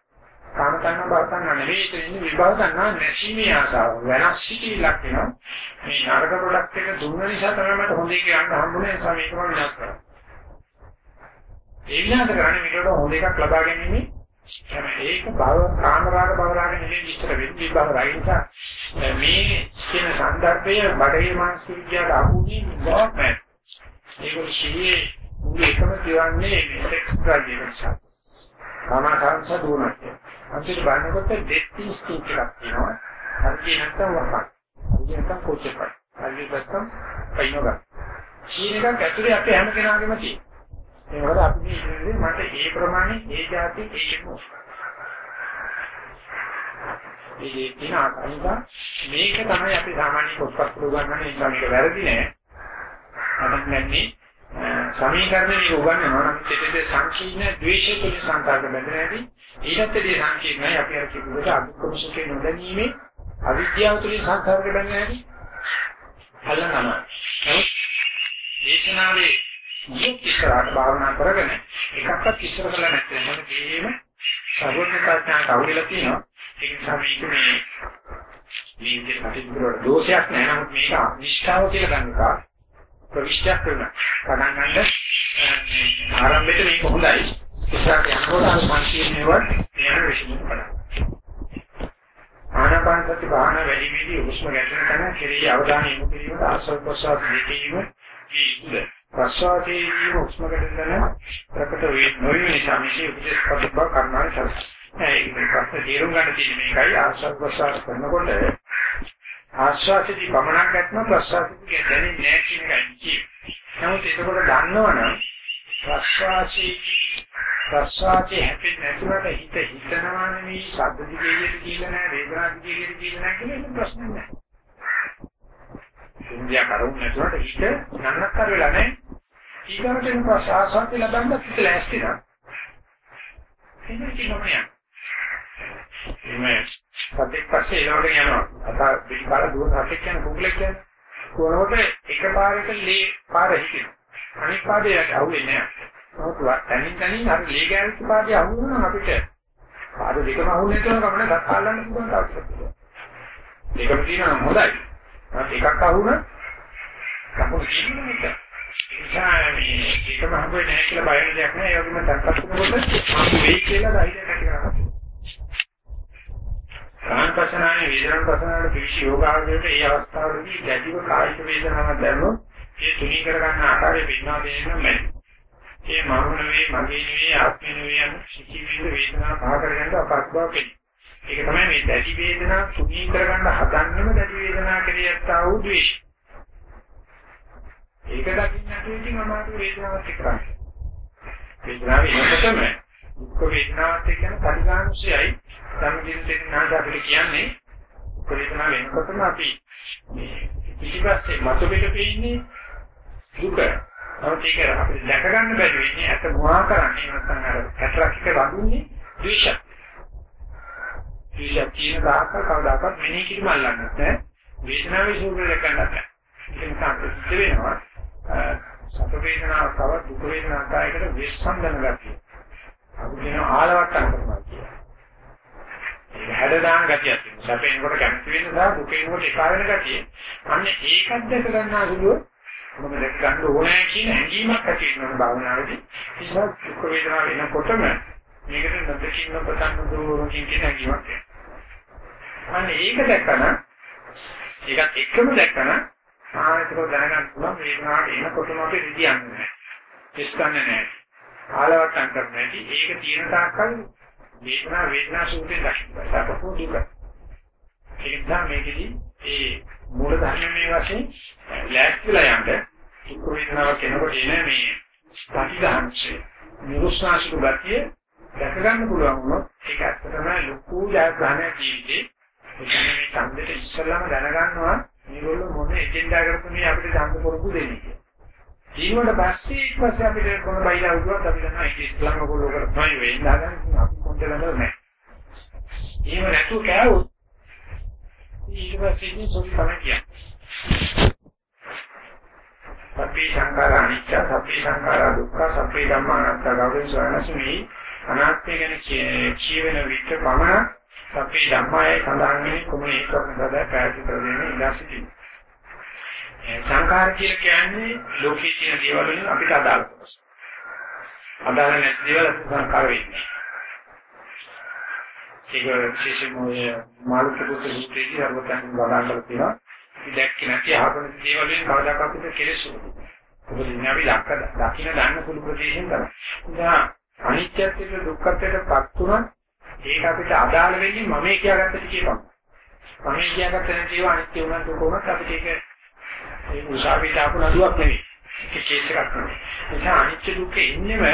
කාම තණ්හා බව තණ්හා නෙවෙයි ඒක ඉන්නේ විභව තණ්හා නැසීමේ ආසාව. වෙනස් සිටිලක් වෙනවා. මේ නරක ප්‍රොඩක්ට් එක දුන්න නිසා තමයි මට හොඳ එක යන්න හම්බුනේ නිසා මේකම විනාශ කරා. ඒ විනාශ කරන්නේ මේකට හොඳ එකක් ලබා ගැනීම ඒක භව කාමරාග භවරාග නෙමෙයි විස්තර වෙන්නේ විභව රාග නිසා මේ කියන සංදර්භය බඩේ මානසික විද්‍යාවට අහුනේ ගොඩක් ඒක සිහියේ මුළු එකම කියන්නේ සෙක්ස් ඩ්‍රග් එක නිසා. කාමකාංශ දුරනක්. අන්තිමට බලනකොට ඩෙත් ඉන්ස්ටින්ක්ට් එකක් තියෙනවා. හරි නැත්නම් වසක්. හරි නැත්නම් කොච්චරයි. හරි නැත්නම් පයින්නවා. සීන එකක් ඇතුලේ අපේ හැම කෙනාගේම තියෙනවා. ඒ වල අපි මේ ඉන්නේ මට ඒ ප්‍රමාණය ඒ જાති ඒකම මේ දින ආකාරයෙන් මේක තමයි අපි සාමාන්‍ය පොත්පත් උගන්වන්නේ නිසා මේක වැරදි නෑ. අදක් නැන්නේ සමීකරණේ උගන්වනවා නම් දෙතේ සංකීර්ණ ද්වේෂය තුළ සංසාරක බැඳෙන හැටි ඊටත්දී සංකීර්ණයි අපි අර කිව්වට අදුක්කමසුකේ නොදැනීමේ අවිද්‍යාව තුළ සංසාරක බැඳෙන හැටි අල්ලනවා. නමුත් දේශනාවේ මුත් ඉස්සරහට භාවනා කරගෙන එකක්වත් ඉස්සර කළා නැත්නම් මොන දෙයක්ම සර්වඥතාඥාට අවුලලා තියෙනවා. ඒ නිසා මේක මේ මේකේ කටින්තර දෝෂයක් නෑ නමුත් මේක නිෂ්ඨාව කියලා ගන්නවා. ප්‍රවිෂ්ඨයක් කරනවා. පටන් ගන්න ආරම්භයේ මේක හොඳයි. ඉස්සරහට යනකොට අර සංකීර්ණේවත් යන විශ්ින් කරනවා. ආනාපාන සති භාවනා වැඩි විදි උස්ම ගැටෙන තැන කෙරෙහි අවධානය යොමු කිරීම ආස්වාද ප්‍රසවාස දෙකීම මේ ඉස්ද ප්‍රසවාසයේදී හුස්ම ගැටෙන ප්‍රකට වේ නොවි නිසා මේකේ උපදේශ පදබ කරනවා කියලා. ඒක ප්‍රශ්න තේරුම් ගන්න තියෙන මේකයි ආස්වාද ප්‍රසවාස කරනකොට ආස්වාසයේදී පමණක් ගන්න ප්‍රසවාසයේදී දැනෙන්නේ නැහැ කියන එකයි කියන්නේ. නමුත් ඒකකොට දන්නවනම් ප්‍රසවාසයේදී ප්‍රසවාසයේ හැපෙන්නේ නැතුනට හිත හිතනවා නෙවෙයි ශබ්ද දිගේට කියලා නැහැ වේදනා දිගේට කියලා නැහැ කියන ප්‍රශ්නේ නැහැ. ඉන්දියා කරුණ නැතුවට හිත නන්නත්තර වෙලා නැහැ. ඊගොල්ලෝ කියන ප්‍රසආසත් ලබන්න හිත ලෑස්ති නා. එන්නේ කිනෝනිය. මේ සතෙක් පස්සේ එනකොට යනවා. අත පිටපාර දුවන සතෙක් කියන කුකුලෙක් කියන්නේ. කොනකොට එකපාරට ලේ පාර හිටිනවා. අනිත් පාදේ අහුවෙන්නේ නැහැ. නමුත් තනින් තනින් අර ලේ ගෑවිච්ච පාදේ අහුවුණා අපිට. පාද දෙකම අහුවෙන්නේ නැතුව ගමන ගහන්න පුළුවන් තාක්ෂයක්. දෙකම තියෙනවා හොඳයි. එකක් අහුණ කකුල කියන්නේ එක. ඒ නිසා මේ ඒකම හම්බෙන්නේ නැහැ කියලා බය වෙන දෙයක් නෑ. ඒ වගේම තත්පත් කරනකොට හම්බ වෙයි කියලා ධෛර්යයක් ඇති කරගන්න. කාන්පසනාවේ වේදනාව පසනාවට පිළිසි යෝගාවදයට ඒ අවස්ථාවේදී ගැටිව කායික වේදනාවක් දැනුනොත් ඒ තුනී කරගන්න ආකාරය පින්නා දෙන්න මැයි. ඒ මම නෙවෙයි මගේ නෙවෙයි ආත්මෙ නෙවෙයි යන සිතිවිලි වේදනාව පහ කරගන්න අපස්බව කෙනෙක්. ඒක තමයි මේ දැඩි වේදනා තුනී කරගන්න හදන්නම දැඩි වේදනා කෙරියත්තා වූ ද්වේෂය. ඒක දකින්න නැතුව ඉතින් අමාරු වේදනාවක් එක්කරන්නේ. වේදනාව එනකොටම දුක් වේදනාවත් එක්ක යන පරිගානුසයයි සම්දින් දෙන්නාට අපිට කියන්නේ දුක් වේදනාව එනකොටම අපි මේ පිටිපස්සේ මතු පිට පෙන්නේ දුක. නමුත් ඒක අපිට දැක ගන්න බැරි වෙන්නේ අත මොහා කරන්නේ නැත්නම් අර කැටරක් එක වඳුන්නේ ද්වේෂය. ඊට තියෙන දායක කවදාකවත් මෙනෙහි කිරීම අල්ලන්නේ නැහැ. වේදනාවේ ස්වභාවය දැකගන්න බෑ. ඒක නිසා ප්‍රසිද්ධ වෙනවා. සත වේදනාව තව දුක වේදනාව කායකට විසංගන ගතිය. අපි කියන ආලවට්ටම් කරනවා කියලා. ඒක හැඩ දාන ගතියක් තියෙනවා. සැපේනකොට කැමති වෙන සහ දුකේනකොට එකා වෙන ගතිය. අන්න ඒකත් දැක ගන්න අසුලුව මොකද දැක ගන්න ඕනේ කියන හැඟීමක් ඇති වෙනවා භාවනාවේදී. ඒ නිසා දුක වේදනාව එනකොටම මේකට නොදකින්න පතන්න දුරකින් කියන හැඟීමක් එනවා. අන්න ඒක දැක්කම ඒකත් එක්කම දැක්කම ආයතන දැනගන්න පුළුවන් වේදනාවට එනකොටම අපි රිදියන්නේ නැහැ. ඉස්කන්නේ නැහැ. ආලවට්ටම් කරන්නේ නැති ඒක තියෙන තාක්කල් වේදනා වේදනා සූත්‍රයෙන් දකින්න. සපපෝ දුක. ඒ නිසා මේකෙදි ඒ මූල ධර්මයේ වශයෙන් ලෑස්තිලා යන්න දුක් වේදනාවක් එනකොට එන මේ ප්‍රතිගහංශය නිරුස්සාසික ගතිය දැක ගන්න පුළුවන් වුණොත් ඒක ඇත්තටම ලොකු ජයග්‍රහණයක් ජීවිතේ එතන මේ ඡන්දෙට ඉස්සල්ලාම දැනගන්නවා මේගොල්ලෝ මොන එජෙන්ඩා කරපු මේ අපිට ඡන්ද පොරොත්තු දෙන්නේ කියලා. ඊට පස්සේ ඊට පස්සේ අපිට කොන බයිලා වුණොත් අපි දන්නවා ඒක ඉස්ලාම ගොල්ලෝ කරපුවායි වෙන්න හදන අපි කොන්දේ නැහැ. එහෙම නැතුව කෑවොත් ඊට පස්සේ ඉතින් සොරි තමයි කියන්නේ. සබ්බේ සංඛාර අනිච්ච සබ්බේ සංඛාර දුක්ඛ සබ්බේ ධම්මා අනාත්ත ගෞරව සවනසුමි අනාත්මය ගැන කියවෙන විට පමණ සප්පේ ධම්මයයි සඳහන් වෙන්නේ කොමේ ඒකක් සදා පැහැදිලි කර දෙන්නේ ඉලාසිතින්. සංඛාර කියලා කියන්නේ ලෝකයේ තියෙන දේවල් වලින් අපිට අදාළ කොටස. අදාළ නැති දේවල් සංඛාර වෙන්නේ. ඒක විශේෂයෙන්ම ඔය මාළුකපුත් සූත්‍රයේදී අරවතන් වඩා කරලා තියෙනවා. අපි දැක්කේ නැති ආපන දේවල් වලින් කවදාකවත් අපිට කෙලෙස් උනේ. මොකද ඉන්නේ අපි දක්ක දකින්න ගන්න පුළු ප්‍රදේශයෙන් තමයි. නිසා අනිත්‍යත්වයට දුක්ඛත්වයටපත් තුනක් ඒක අපිට අදාළ වෙන්නේ මම කියාගත්ත ටිකේ පමණයි. මම කියාගත්ත නැති ඒවා අනිත්‍ය වුණත් දුක වුණත් අපිට ඒක ඒ උසාවියට ආපු නඩුවක් නෙවෙයි. ඒක කේස් එකක් නෙවෙයි. ඒ නිසා අනිත්‍ය දුක ඉන්නේම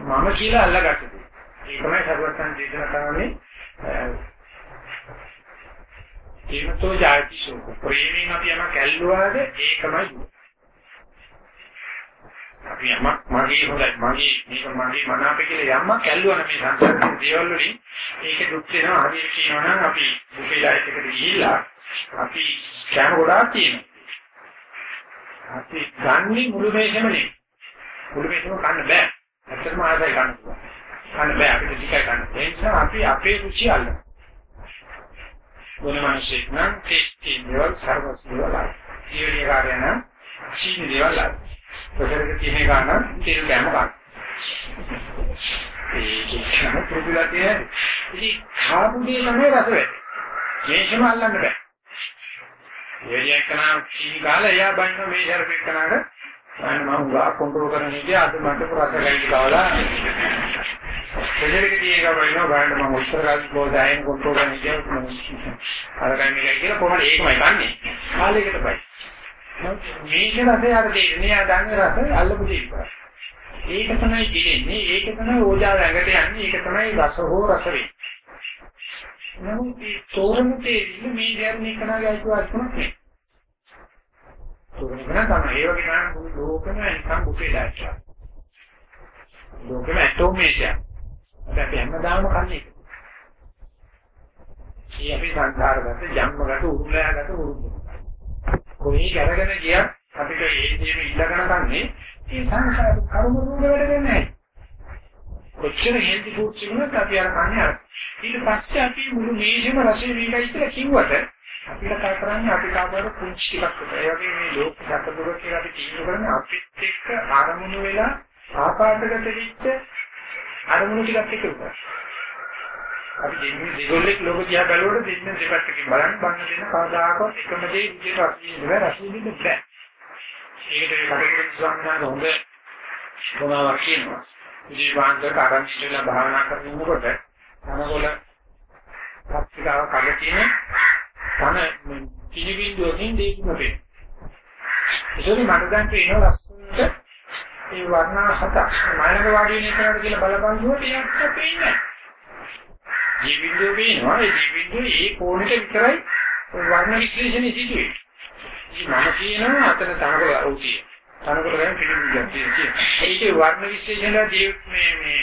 මම කියලා අල්ලගත්ත දේ. ඒකමයි සරුවත්යන් දේශනා කරන්නේ ඒමතෝ ජාති ශෝක. ප්‍රේමයෙන් අපි යමක් ඇල්ලුවාද ඒකමයි දුක. අපි යමක් මගේ හොඳයි මගේ මේක මගේ මනාපේ කියලා යමක් ඇල්ලුවන මේ සංසාරයේ දේවල් වලින් ඒකේ දුක් වෙනවා හරියට කියනවා නම් අපි බුකේ ලයිට් එකට ගිහිල්ලා අපි කෑම ගොඩාක් තියෙනවා. අපි ගන්නේ මුළු මේසෙම නෙවෙයි. මුළු මේසෙම කන්න බෑ. ඇත්තටම ආසයි කන්න පුළුවන්. කන්න බෑ අපිට ටිකයි කන්න. ඒ නිසා අපි අපේ රුචි අල්ලන. මොන මිනිසෙක් නම් ටෙස්ටි දේවල් සර්වස් දේවල් අල්ලන. ජීවනීය කාර්යය නම් සීනි දේවල් අල්ලන. ප්‍රකෘති තියෙන ගාන තෙල් කෑම ගන්න. ඒ කියන ප්‍රතිලාතිය ඉතින් කාබුගේ තමයි රස වෙන්නේ. මේෂම අල්ලන්න බෑ. එළිය කනා සීනි ගාලා එයා බයින්න මේ ශරපෙක් කනාට අන්න මම උගා කන්ට්‍රෝල් කරන ඉතින් අද මට රස ගයිද කවලා දෙලෙක දිගේ ගමන බලන්න මම උත්තර ගාලි ක්ලෝස් අයින් කන්ට්‍රෝල් කරන ඉතින් අර ගන්නේ කියලා කොහොමද? ඒකමයි ගන්නෙ කාලයකට බයි. මේක රසය අර දෙන්නේ ආ දන්නේ රස අල්ලපු දෙයක්. ඒක තමයි දෙන්නේ. ඒක තමයි ඕජාව ඇඟට යන්නේ. ඒක තමයි රස හෝ රස වෙන්නේ. නමුත් මේ තෝරමුතේ මේ දැන්නේ කනාගේ අයිතිවාසිකමක් නෙවෙයි. තෝරන කෙනා තමයි ඒ වගේ නම් ලෝකෙම නිකන් බුෆේ දාච්චා. ලෝකෙම ඇටෝමේෂන්. අපි හැමදාම කන්නේ. මේ අපි සංසාරගත ජන්මගත උරුමයාගත උරුම. කොහේ කරගෙන ගියත් අපිට ඒ දේම ඉල්ලගෙන ගන්නේ ඒ සංසාර කර්ම රූප වැඩ ගන්නෑ. කොච්චර හෙල්දි ෆුඩ් තිබුණත් අපි අර කන්නේ අර. ඊට පස්සේ අපි මුළු මේෂෙම රසය වීගයි කියලා කිව්වට අපිට කල් කරන්නේ අපි කාටවත් පුංචි ටිකක් විතර. ඒ වගේ මේ ලෝක සැපදුර කියලා අපි තීන්දුව කරන්නේ අපිත් එක්ක ආරමුණු වෙලා ආකාරයකට වෙච්ච අරමුණු ටිකක් එක විතරයි. අපි දෙන්නේ දෙගොල්ලෙක් ලෝක දිහා බලනකොට දෙන්න දෙපැත්තකින් බලන්න බන්න දෙන කවදාකවත් එකම දේ විදිහට රසවිඳින්න බෑ රසවිඳින්න බෑ. ඒකට මේ කටුකුරු ස්වාමීන් හොඳ කොමාවක් කියනවා. ඉතින් වාන්දර ආරම්භ ඉඳලා භාවනා කරනකොට සමගොල පත්‍රිකාව කඩ තියෙන තන කිනි බින්දුවකින් දෙකින් වෙන්නේ. ඒකනේ මට දැන් පේන ලස්සනට ඒ වර්ණ හතක් මානක වාඩි වෙන එකට කියලා බලපන් කිව්වොත් එයාට පේන්නේ නැහැ. ජීවින්දෝ පේනවා ඒ ජීවින්දෝ ඒ කෝණයට විතරයි වර්ණ විශ්ලේෂණය සිදුවේ. ඉතින් මම කියනවා අතන තනකොළ අරුතිය. තනකොළ ගැන පිළිගන්න තියෙන්නේ. ඒකේ වර්ණ විශ්ලේෂණය මේ මේ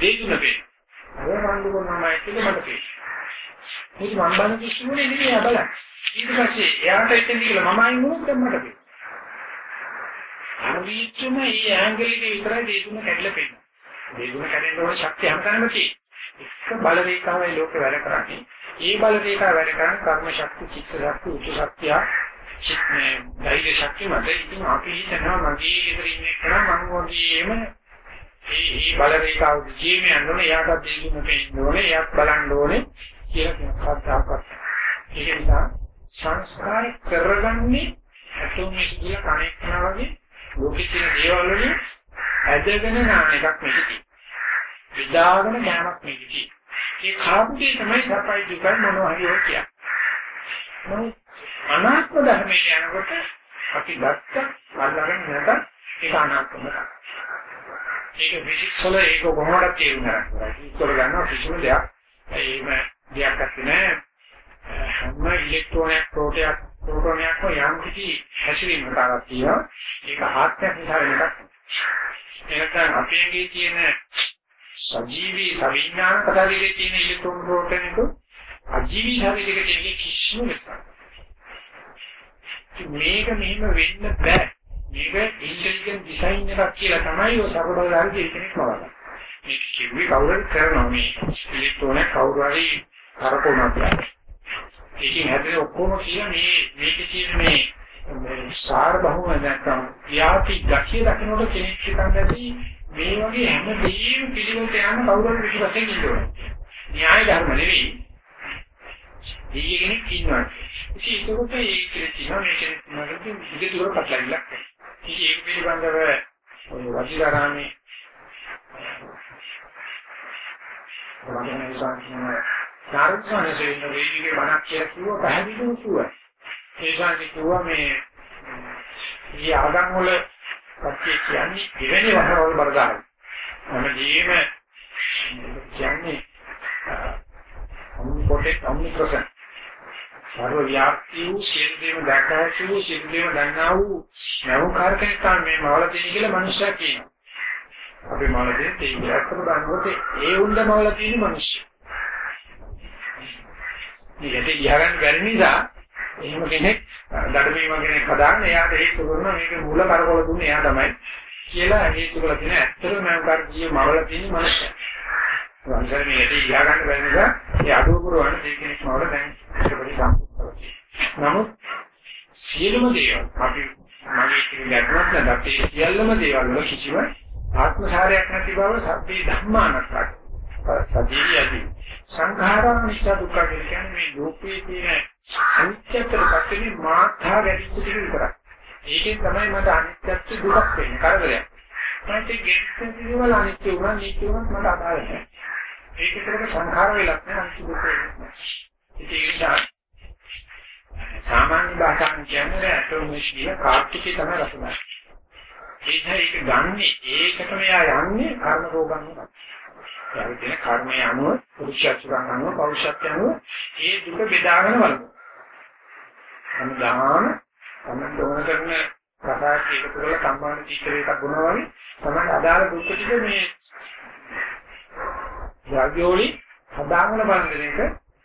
දෙතුන වේ. අර මන්දුක නමයි කියලා මට පේනවා. මේක මම බලන කිසිමුනේ නෙමෙයි බලන්න. ඊට පස්සේ එයාට එතන කියලා මම අයින් වුණොත් දැන් මට පේනවා. අර වීච්චම මේ ඇන්ගල් එකේ විතරයි දෙතුන කැඩලා පේනවා. දෙතුන කැඩෙන්න ඕන ශක්තිය හැමතැනම තියෙනවා. එක බල රේඛාවයි ලෝකේ වැඩ කරන්නේ. ඒ බල රේඛාව වැඩ කරන කර්ම ශක්ති, චිත්ත ශක්ති, උතු ශක්තිය, චිත් මේ ධෛර්ය ශක්තිය මත ඉතින් අපි හිතනවා මගේ ඉදිර ඉන්නේ කරා මම වගේම ඒ ඒ බල රේඛාව ජීවය යනෝනේ එයාට දෙවියන් පෙන්න ඕනේ, එයාත් බලන්න ඕනේ කියලා කියන කතාවක්. ඒක නිසා සංස්කාර කරගන්නේ ඇතෝමස් කියලා කණෙක් කරනවා වගේ ලෝකෙ තියෙන දේවල් වලින් ඇදගෙන නාන එකක් මෙතන. විදාගෙන යෑමක් නෙවෙයි. ඒ කාපුදී තමයි සපයි දුකයි මොනවා හරි ඔය කියන්නේ. නමුත් අනාත්ම ධර්මයේ යනකොට අපි ගත්ත අල්ලගෙන නැත ඒක අනාත්මද. ඒක ෆිසික්ස් වල ඒක කොහොමද තේරුම් ගන්න. ඒක ගන්නවා කිසිම දෙයක්. ඒම දෙයක් නැහැ. හැම ඉලෙක්ට්‍රෝනයක් ප්‍රෝටයක් ප්‍රෝටෝනයක්ම යම් කිසි හැසිරීමක් තියෙනවා. ඒක ආත්මයක් නිසා වෙන එකක්. ඒකට අපේගේ තියෙන සජීවී සවිඥානික ශරීරයේ තියෙන ඉලෙක්ට්‍රෝන ප්‍රෝටෝන එක අජීවී ශරීරයක තියෙන කිසිම වෙනසක් මේක මෙහෙම වෙන්න බෑ. මේක ඉන්ටෙලිජන්ට් ඩිසයින් එකක් කියලා තමයි ඔය සර්වබලධාරී කෙනෙක් බලන්නේ මේක කිව්වේ කවුරුත් කරනවා මේ ඉලෙක්ට්‍රෝන කවුරු හරි කරකවනවා කියන්නේ ඒකෙන් හැදෙන ඔක්කොම කියන මේ මේකේ තියෙන මේ සාර බහුව නැත්නම් යාති ගතිය දකින්නට කෙනෙක් හිතන්නේ මේ වගේ හැමදේම පිළිවෙලට යන කවුරුත් පිටිපස්සෙන් ඉන්නවා. න්‍යාය ධර්ම නෙවෙයි. දීගේ කෙනෙක් ඉන්නවා. ඉතින් ඒකකොට ඒ කෙනෙක් ඉන්නවා මේ කෙනෙක් ඉන්නවා කියන දුර පටලවිලා. ඉතින් ඒක පිළිබඳව ඔය වජිරාරාමේ වගේම සංස්කෘතිය නාරදසනසේ ඉන්න වේදිකේ බණක් කියලා කිව්ව පැහැදිලිව කිව්වා. ඒ ශාන්ති කිව්වා මේ මේ ආගම් වල කච්චේ කියන්නේ එවැනි වහරවල් බරදාන. මොනදීම කියන්නේ අම්පොටෙක් අම්නිප්‍රසන්. සර්ව ව්‍යාප්ති වූ සියලුම දැකහැකි වූ සියලුම දන්නා වූ නවකාරකෙක් තමයි මේ මවල තියෙන කියලා මනුෂ්‍යයා කියනවා. අපි මවල තියෙන තේ ඉලක්කම ගන්නකොට ඒ උණ්ඩ මවල තියෙන මනුෂ්‍යයා. මේකට ඉහගන්න බැරි නිසා එහෙම කෙනෙක් දඩමීම කෙනෙක් හදාන්න එයාට හේතු කරන මේක මූල කරකවල දුන්නේ එයා තමයි කියලා හේතු කරලා තියෙන ඇත්තටම මම කාර්යය මවල තියෙන මනුෂ්‍යයා. වංශයෙන් මේකට ඉහගන්න බැරි නිසා ඒ අඩුව පුරවන්න දෙ කෙනෙක් මවල දැන් ඒකපරි සම්පූර්ණ. නමුත් සියලුම දේවල් අපි මගේ කියන ගැටුමක් නැත්නම් අපේ සියල්ලම දේවල් වල කිසිම ආත්මසාරයක් නැති බව සත්‍ය ධර්මානක්කට සතියදී සංඛාරා නිච්ච දුක්ඛ කියන්නේ මේ ලෝකයේ තියෙන අනිත්‍යතර සත්‍යෙ මාත්‍රා ගැටිච්ච ටික විතරයි. ඒකෙන් තමයි මට අනිත්‍යත්ව දුකක් වෙන්නේ කරදරයක්. මට ගෙන්න දේවල් අනිත්‍ය වුණා නිත්‍ය වුණත් මට අදාළ නැහැ. ඒකතරක සංඛාර වෙලක් නෑ අනිත්‍ය දුක වෙන්නේ. ඒක සාමාන්‍ය භාෂාවෙන් කියන්නේ ඇටෝමේෂිය කාර්ටිකේ තමයි රසමයි. ඒක ඒක ගන්නේ ඒකටම යා යන්නේ කර්ම රෝගන් වල. ඒ කියන්නේ කර්මයේ අනුව පුරුෂත්වයන් අනුව පෞරුෂත්වයන් අනුව ඒ දුක බෙදාගෙන බලනවා. සම්දාන තමයි ඕන කරන රසායනික එකතු කරලා සම්මාන චීතර එකක් බොනවා වගේ තමයි අදාළ දුක් ටික මේ යාග්‍යෝලි හදාගෙන බලන එක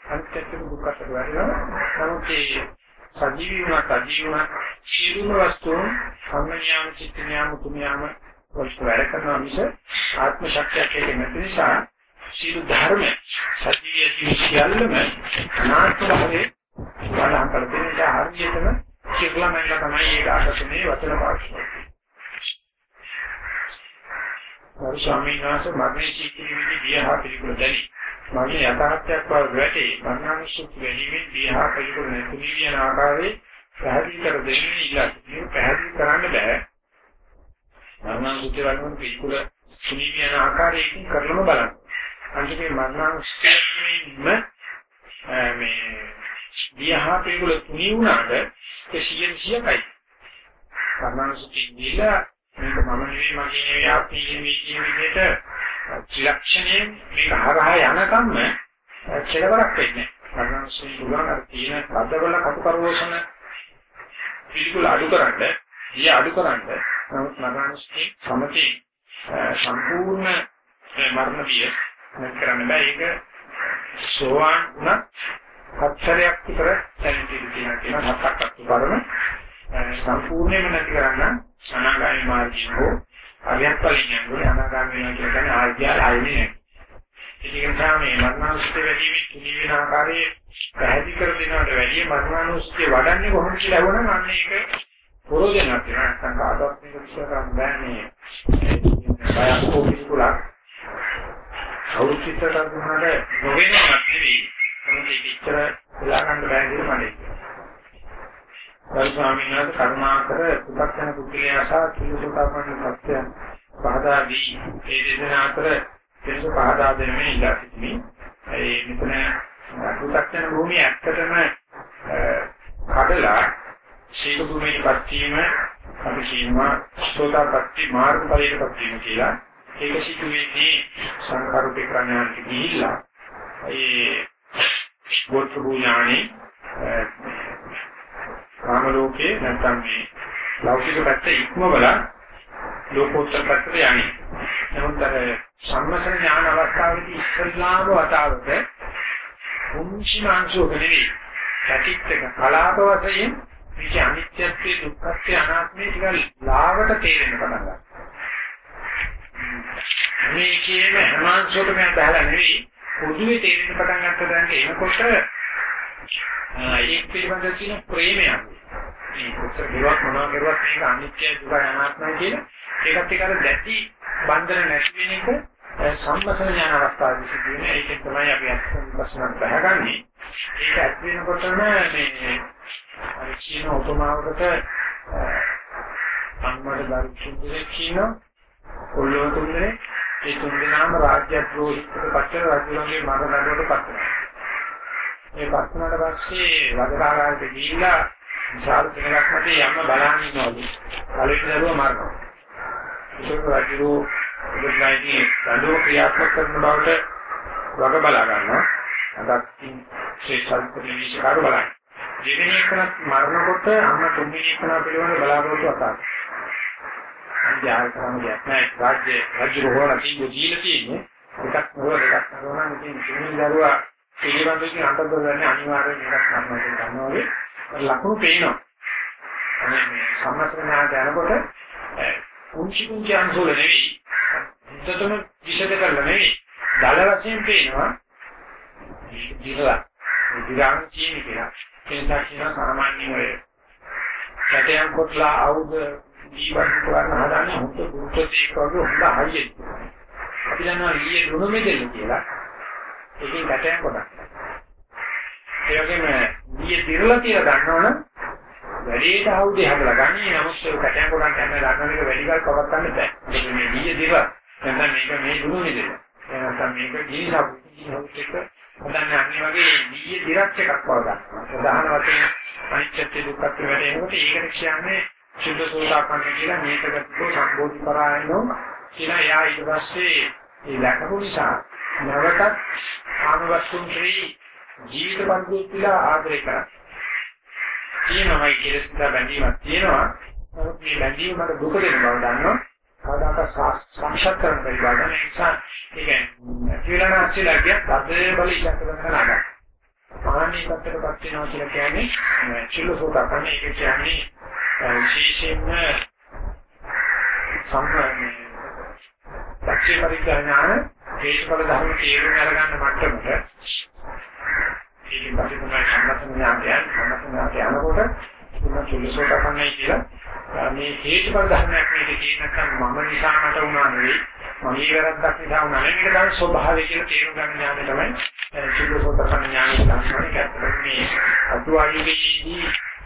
අනිත්‍යක දුක්කට වැඩිනවා. නමුත් ඒ සජීවී වුණත් අජීවී වුණත් සියලුම වස්තුන් සම්මනියම් චිත්තනියම් තුමියම් වලට වැඩ කරනවා මිස ආත්ම ශක්තියක් ඒක නැති නිසා සියලු ධර්ම සජීවී ජීවි සියල්ලම අනාත්ම භාවයේ වඩා කරගෙන හරියටම කියලා මම තමයි ඒක අකසුනේ වචන පාස්කෝ. සර් ස්වාමීන් වහන්සේ මරණය සීකීමේදී විහා පිළිකුල දැනි. මගේ යථාර්ථයක් බව වැටේ. මරණානුසුත් වෙනීමෙන් විහා පිළිකුල නැති කියන ආකාරයේ පැහැදිලි කර දෙන්නේ ඉල්ලා. මේක පැහැදිලි කරන්න බෑ. මරණානුසුත් වලින් පිළිකුල සුනී කියන ආකාරයකින් කරලම බලන්න. අන්තිමේ මරණානුසුත්ීම මේ විහා පිළිකුල තුනී වුණාට ඒ 100 100යි. මරණානුසුත්ී නිලා මේක මම නෙවෙයි මගේ නෙවෙයි ආපී නෙවෙයි කියන විදිහට ත්‍රිලක්ෂණය මේක හරහා යනකම්ම කෙලවරක් වෙන්නේ. සර්වංශී සුගාන තියෙන පදවල කටුකරෝෂණ පිළිකුල අඩු කරන්න, ඊය අඩු කරන්න නමුත් මරණස්ති සමතේ සම්පූර්ණ මරණ විය. කරන්න බෑ. ඒක සෝවාන් වුණත් හතරයක් විතර දැනෙන්න තියෙනවා කියන හතක් අත්තරම සම්පූර්ණයෙන්ම නැති කරන්න අනාගාමී මාර්ගයෙන් හෝ අරියත් වලින් යන්නේ අනාගාමී වෙනවා කියන්නේ ආර්යයල් ආන්නේ නැහැ. ඒක නිසා මේ මරණාසුත්‍ය වැඩිමේ තුනී වෙන ආකාරයේ පැහැදිලි කර දෙනවට වැඩිය මරණාසුත්‍ය වඩන්නේ කොහොමද කියලා අහුවනම් අන්න ඒක ප්‍රෝජනක් වෙනවා. නැත්නම් කාටවත් මේක විශ්වාස කරන්න බෑ මේ. බයක් කොපිස්කුලක්. අවුරුද්දකට ගන්නට නොවෙනවක් නෙවෙයි. මොකද ඒක ඉච්චර වෙලා ගන්න බෑ කියලා මම ගරු ස්වාමීන් වහන්සේ කරුණාකර පු탁යන පුද්ගලයා සහ කිලෝසෝතාපන්න සත්‍ය පහදා දී ඒ දේශනා අතර කෙලෙස පහදා දෙන්නේ ඉලා සිටිමි. ඒ මෙතන පු탁යන භූමිය ඇත්තටම කඩලා ශීල භූමියපත් වීම අපි කියනවා සෝතාපට්ටි මාර්ගඵලයටපත් වීම කියලා. ඒක සිටුවේදී සංකාරුපේ ප්‍රඥාන්ති ගිහිල්ලා ඒ ගෝත්‍ර භූඥානේ කාම ලෝකේ නැත්නම් මේ ලෞකික පැත්ත ඉක්මවල ලෝකෝත්තර පැත්තට යන්නේ. නමුත් අර සම්මසන ඥාන අවස්ථාවේදී ඉස්සල්ලාම වතාවට කුංචි මාංශෝක නෙවෙයි. සතිත්ක කලාප වශයෙන් මේක අනිත්‍යත්වයේ දුක්ඛත්වයේ අනාත්මයේ ටික ලාවට තේරෙන්න පටන් ගන්නවා. මේ කියන හැමාංශෝකම බහලා නෙවෙයි පොදුවේ තේරෙන්න පටන් ගන්නට දැන් එනකොට ඒක පිළිබඳව තියෙන ප්‍රේමයක්. මේ කොච්චර දුරක් මොනවා කරුවත් මේක අනිත්‍ය දුක අනාත්මයි කියන ඒකත් එක්ක අර දැටි බන්ධන නැති වෙන එක සම්මසන ඥාන අවස්ථාවේ සිද්ධ වෙන ඒකෙන් තමයි අපි අත්පස්සනක් බහගන්නේ. ඒක ඇත් වෙනකොටම මේ අර කියන උපමාවකට අම්මට දරු තුන්දෙනෙක් කියනවා කොල්ලෝ තුන්දෙනෙක් ඒ තුන්දෙනාම රාජ්‍ය ද්‍රෝහිතට පස්සේ රජුගේ මරණ දඬුවමට පත් වෙනවා. ඒ පත් වුණාට පස්සේ වදකාරාට ගිහිල්ලා විශාල සෙනගක් මැද යන්න බලන් ඉන්නවලු. පළවෙනි දරුවා මරනවා. ඒක රජු උදේටයි දඬුවම ක්‍රියාත්මක කරන බවට වග බලා ගන්නවා. අදත් ශ්‍රේෂ්ඨ විශේෂකාර බලන්න. දෙවෙනි එකනත් මරනකොට අම්ම තුන්වෙනි එකන පිළිවෙල බලාපොරොත්තු අතාර. අන්තිආර කරන දෙයක් නෑ රාජ්‍ය රජු රෝහණ කීය දීලා තියෙන්නේ. එකක් නෝ දෙකක් නෝ නම් ඉතින් තුන්වෙනි දරුවා පිළිබඳව අන්තර්ගත වෙන්නේ අනිවාර්යයෙන් එකක් ගන්නවා කියන ගන්නවා වගේ ලකුණු පේනවා. අනේ මේ සම්මස්තනාට යනකොට කුංචි කුංචි අංශවල නෙවෙයි. උද්දතම විෂද කරලා නෙවෙයි. දල වශයෙන් පේනවා. දිරලා. දිරාන් කියන්නේ කියලා. ඒ නිසා කියන සාමාන්‍ය ඔය කැටයන් කොටලා ආවුද දීවත් කරන හදන්නේ හොඳ දුර්ගතේක වගේ හොඳ හයියෙන්. අපි දන්නවා ඊයේ දුන මෙදෙන්න කියලා. ඒකෙන් කැටයන් කොටක්. ඒ වගේම ඊයේ දිරලා කියලා දන්නවනම් වැඩේට ආවුදේ හදලා ගන්නේ නමුත් ඒ කැටයන් කොටක් යන ගන්න එක වැඩි කල් පවත්වන්න බෑ. මේක මේ ඊයේ දිරලා නැත්නම් මේක මේ දුන මෙදෙන්න. එහෙනම් මේක ගිනිසපු ගිනිසපු හදන්නේ අනිත් වගේ දීයේ දිරක් එකක් වගේ ගන්නවා. ප්‍රධාන වශයෙන් අනිත්‍ය දුක්ඛ වැටෙනකොට ඒකට කියන්නේ සුද්ධ සෝතාපන්න කියලා මේකකට සම්බෝධි පරායනෝ කියලා යා ඊට පස්සේ ඒ ලැබපු නිසා නැවතත් ආනවස්තුන් ශ්‍රී ජීවිත පරිදේශිලා ආදරය කරා. කියනවා කියලා බැඳීමක් තියෙනවා. මේ බැඳීම මට දුක දෙන බව දන්නවා. කවදාක සාක්ෂාත් කරන්න බැරි බව දන්න නිසා ඒක ශ්‍රීලනාචිලා කියත් අද බල ඉස්සත් කරන නගා. ආනි කතරපත් වෙනවා කියලා කියන්නේ චිල්ලසෝතා කන්නේ ඒක කියන්නේ විශේෂයෙන්ම සම්ප්‍රදාය දක්ෂේ පරිඥාන හේතුඵල ධර්ම තේරුම් අරගන්න මට්ටමට ඒකෙන් පස්සේ තමයි සම්මතන ඥානයන් සම්මතන ඥානය යනකොට තුන චුල්ලසෝතා කන්නේ කියලා. මේ හේතුඵල ධර්මයක් මේක කියන නැත්නම් මම නිසා මට වුණා නෙවෙයි. මගේ වැරද්දක් නිසා වුණා නෙවෙයි. මේක තමයි ස්වභාවය කියලා තේරුම් ගන්න ඥානය තමයි චුල්ලසෝතා කන්නේ ඥානය තමයි ඇත්තටම මේ අතුවායුගේදී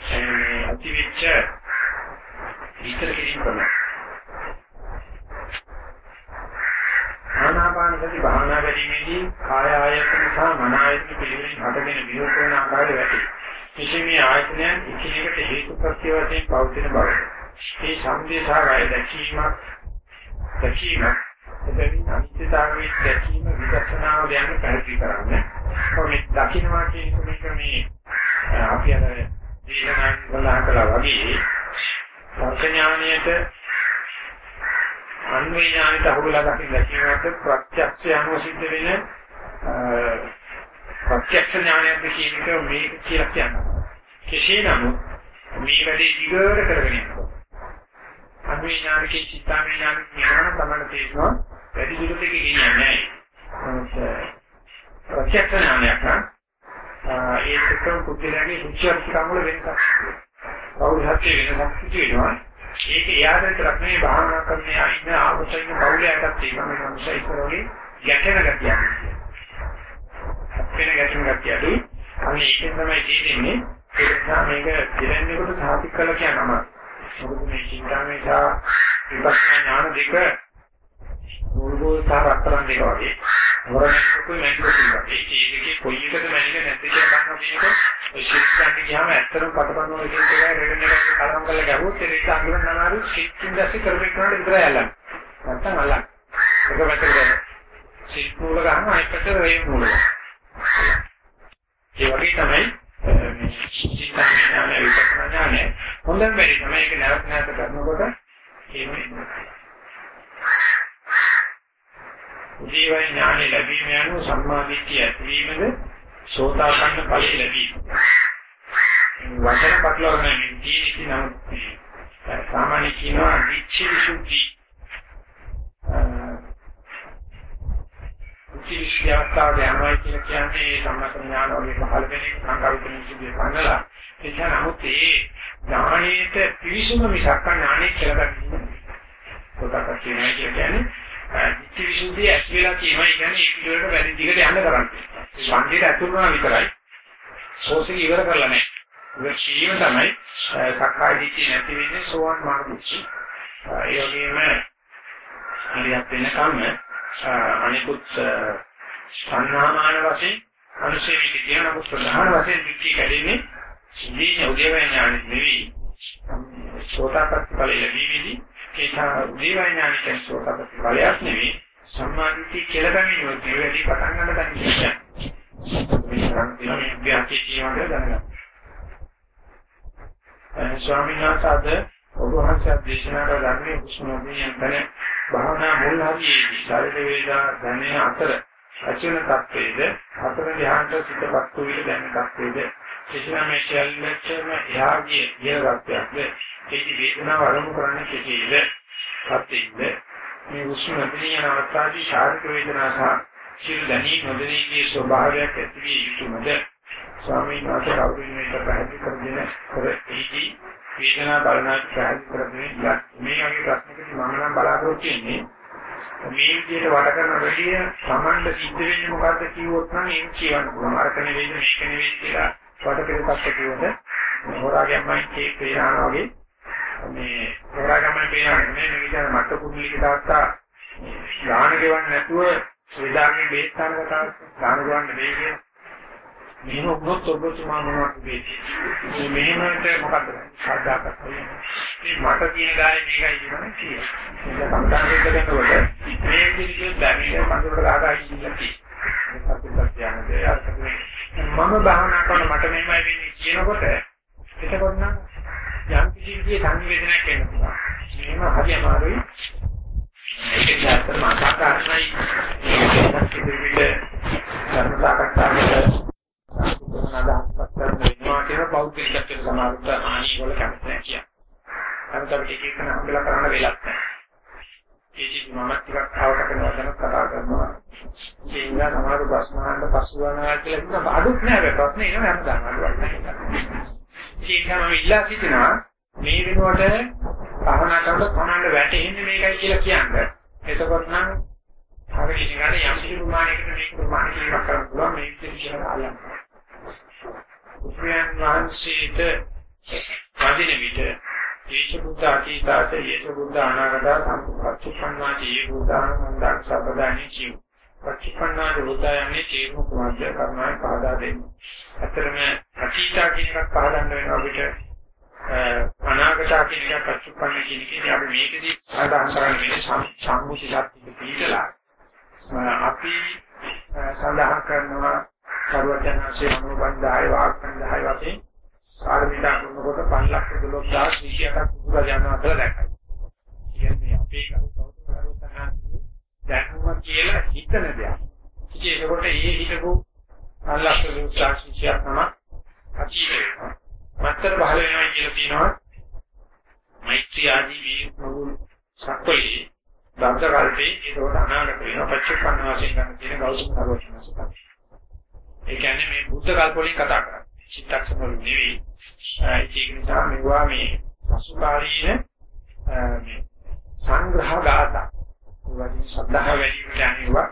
මේ අතිවිච්ච විතර කිරීම කරනවා ආනාපාන සති භාවනා වැඩිමේදී කාය ආයතන සහ මන ආයතන පිළිවෙලින් හටගෙන විරෝධ වන ආකාරය වැටේ. මෙසේ මේ ආයතනයන් එකිනෙකට හේතු ප්‍රත්‍ය වශයෙන් පවතින බව. මේ සංදේශා ගය දැකීමක් දැකීම එබැවින් අනිත්‍යතාවයේ දැකීම විදර්ශනාව යන පැහැදිලි කරන්නේ. කොහොමද දකින්නවා කියන එක මේ අපි අර දේශනා කළා වගේ සත්‍ය අන්වේ ඥානෙට අහුවෙලා දකින්න දැකීමට ප්‍රත්‍යක්ෂ යනුව සිද්ධ වෙන ප්‍රත්‍යක්ෂ ඥානයක්ද කියන එක මේක කියලා කියනවා. කෙසේ නමුත් මේ වැඩේ දිගට කරගෙන යනකොට අන්වේ ඥානකේ චිත්තාමය ඥාන ඥාන තමයි තේරෙනවා වැඩි දුරට ගෙනියන්නේ නැහැ. ප්‍රත්‍යක්ෂ ඥානයක් නම් ඒ සුඛ කුද්ධලගේ උච්චාරකම් වල වෙනසක් තියෙනවා. කවුරු හත්යේ වෙනසක් තියෙනවා. ඒක එයාට විතරක් නෙවෙයි භාවනා කරන යා ඉන්න ආවචයින් බෞලයටත් තියෙනවා මේ මනුෂ්‍ය ඉස්සරෝගේ ගැටෙන ගතියක්. අපේන ගැටෙන ගතියදී අන්න ඒකෙන් තමයි තේරෙන්නේ ඒ නිසා මේක දෙරෙන්නේකට සාතික් කළ කියනම මොකද මේ චින්තාමේ සහ විපස්සනා ඥාන දෙක මුල්ගෝල් සහ රත්තරන් දෙක වගේ. වරණක කොයි මැනික තියෙනවා. ඒ චේදකේ කොයි එකද මැනික නැති කියලා ගන්න මේක ඔය ශිල්පයන්ට ගියාම ඇත්තටම පටපන්නෝ එකෙන් දෙකයි රෙවෙන් එකක් කලම් කරලා ගැහුවොත් ඒක අඳුරන්න අමාරු ශිල්පින් දැසි කරපේ කරනට විතරයි යල්ලන්නේ. නැත්තම් අල්ලන්න. ඒක වැටෙන්නේ. ශිල්ප මූල ගන්න අනිත් පැත්තට රේන් මූල. ඒ වගේ තමයි මේ චින්තන ඥානය විපස්සනා ඥානය හොඳම වෙලේ තමයි ඒක නැවත නැවත කරනකොට එහෙම එන්නේ. උදේවයි ඥානෙ ලැබීම යන සම්මාදිට්ඨිය ඇතිවීමද සෝතාපන්න ඵලෙ ලැබීම. වචන පටලවගෙන තියෙන්නේ නම් සාමාන්‍ය කියනවා දිච්චි සුද්ධි. දිච්චි විශ්‍යාස්තාව යනවා කියලා කියන්නේ සම්මත ඥාන වගේ පහළ වෙන එක සංකල්පන සිද්ධිය ගන්නලා එනිසා නමුත් ඒ ඥානෙට පිවිසුම මිසක් ඥානෙ කියලා ගන්න සෝතාපට්ටි වෙනවා කියන්නේ ditthi visuddhi ඇස් වෙලා කියනවා කියන්නේ ඒ පිළිවෙලට වැඩි දිගට යන්න කරන්නේ. සංකේත ඇතුල් වුණා විතරයි. සෝසික ඉවර කරලා නැහැ. ඒක කීම තමයි සක්කාය දිට්ඨිය නැති වෙන්නේ සෝවන් මාර්ගිච්චි. ඒ වගේම හරියට වෙනකම් අනිකුත් සංනාමාන වශයෙන් අනුශේධික කියන ප්‍රධාන වශයෙන් දිට්ඨිය කැඩෙන්නේ ඉන්නේ උදේවැය ඥානෙ නෙවෙයි සෝතාපට්ටි ඵලෙ ලැබීමේදී ඒසා උදේවැය ඥානෙ කියන සෝතාපට්ටි ඵලයක් නෙවෙයි සම්මාදිට්ඨිය කියලා ගන්නේ ඔය දෙවැඩි පටන් ගන්න දැන් කියන්නේ මේ තරම් දිනේ විද්‍යාවේ කියනවා දැනගන්න. ස්වාමීන් වහන්සේ අද ඔබ වහන්සේ දේශනා කළ ධර්මයේ කුෂ්මෝභියන් තන භාවනා මුල් හරියේදී ශරීර වේදනා ධනේ අතර අචින තත්වයේද හතර ධ්‍යානට සිතපත් වූ විට දැනෙන තත්වයේද කිසිම මේ ශරීරයෙන් එහාගේ ඉහළත්වයක්ද ඒකි වේදනාව ආරම්භ කරන්නේ කෙසේද සත්‍යෙද මේ කුෂ්මෝභියන් යන අවස්ථාවේ ශාරීරික වේදනා සහ සිල් දැනී නොදැනීගේ ස්වභාවයක් ඇති වී යුතුමද? ස්වාමීන් වහන්සේ කවුරුන් මේක පැහැදිලි කර දෙන කර ඒකී වේදනා බලනාට පැහැදිලි කර දෙන්නේ මේ වගේ ප්‍රශ්නකදී මම නම් බලාපොරොත්තු වෙන්නේ මේ විදිහට වැඩ කරන වැඩිය සමන්ද සිද්ධ වෙන්නේ මොකද්ද කිව්වොත් නම් ඒක කියන්න පුළුවන්. අරක නෙවෙයි මේක නෙවෙයි කියලා කොට පිළිපස්ස කිව්වොත් හොරාගම්මයි කේ පේනවා වගේ. මේ හොරාගම්මයි පේනවා නෙවෙයි මේ විදිහට මට කුඩලික දාස්සා ඥාන ගෙවන්නේ නැතුව වේදාගේ බේස්තාන කතාව ඥාන ගෙවන්න දෙන්නේ කියලා මෙහෙම වුණොත් ඔබතුමා මොනවද වෙන්නේ? මේ මෙහෙමට මොකද? ශ්‍රද්ධාවක් මේ මට කියන ගානේ මේකයි කියනවා කියන්නේ. ඒක සම්දානෙක කරනකොට මේ විදිහට දැනෙන්නේ මන්දරට ගහගා ඉන්න මම භාවනා කරන මට මෙහෙමයි වෙන්නේ කියනකොට එතකොට නම් යම් කිසි විදිහේ සංවේදනයක් එන්න පුළුවන්. මේම හරි අමාරුයි. ඒක ඇත්තටම අසාකාරණයි. ඒක ඉදිරියට ධර්ම සාකච්ඡාවකට අදහස්පත් කරන වෙනවා කියන බෞද්ධිකත්වයට සමාරුත් ආනි වල කැමති නැහැ කියන. නමුත් අපිට එක එක හම්බෙලා කරන්න වෙලක් නැහැ. ඒ කිසි මම ටිකක් අවකට වදන කතා කරනවා. ඒ ඉඳලා සමහර ප්‍රශ්න අහන්න පසු වෙනවා කියලා කියන අඩුත් නැහැ ප්‍රශ්න එනවා හැමදාම අඩුවක් නැහැ. ඒක තමයි ඉල්ලා සිටිනවා මේ වෙනුවට භවනා කරනකොට කොහොමද වැටෙන්නේ මේකයි කියලා කියන්නේ. එතකොට නම් හරියට යම් කිසි ප්‍රමාණයකට මේක ප්‍රමාණ කිරීමක් කරන්න පුළුවන් මේක කියලා අල්ලන්න. උපයන් වහන්සේට වදින විට ඒච බුද්ධ අතීතාත ඒච බුද්ධ අනාගත සම්පූර්ණාති ඒ බුද්ධ ආනන්දක් සබදානි ජීව. පච්චපන්නාද බුද්ධයන්නේ තේරුම කුමක්ද කර්මයන් පහදා දෙන්න. අතරම අතීතා කියන එකක් පහදන්න වෙනවා අපිට අනාගත කියන එක පච්චපන්න කියන එකේ අපි මේකදී අදහස් කරන්නේ මේ සම්මුතියක් පිළිතලා අපි සඳහන් කරනවා සර්වඥාන්සේ අනුබන්ධාය වාක්ඛන්ධාය වශයෙන් පාරමිතා කරනකොට 512000ක් බුදුරජාණන් වහන්සේ දැක්කයි. කියන්නේ අපේ කවුරුත් දැනුම කියලා හිතන දෙයක්. ඉතින් ඒකට ඒ හිතපු 512000ක් තමයි අචීලේ. මත්තර පහල වෙනවා කියලා කියනවා. මෛත්‍රී ආදී වී සක්වලේ බද්ධ කල්පේ ඒකට අනාගත වෙනවා පච්චපන්න වශයෙන් ගන්න තියෙන ගෞතම සර්වඥාන්සේ. ඒ කියන්නේ මේ බුද්ධ කල්ප වලින් කතා කරන්නේ. චිත්තක්ෂණ වලින් නෙවෙයි. ඒක නිසා මෙවුවා මේ සසුකාරීන මේ සංග්‍රහ ගාථා. වගේ ශ්‍රද්ධාව වැඩි වෙන යනවා.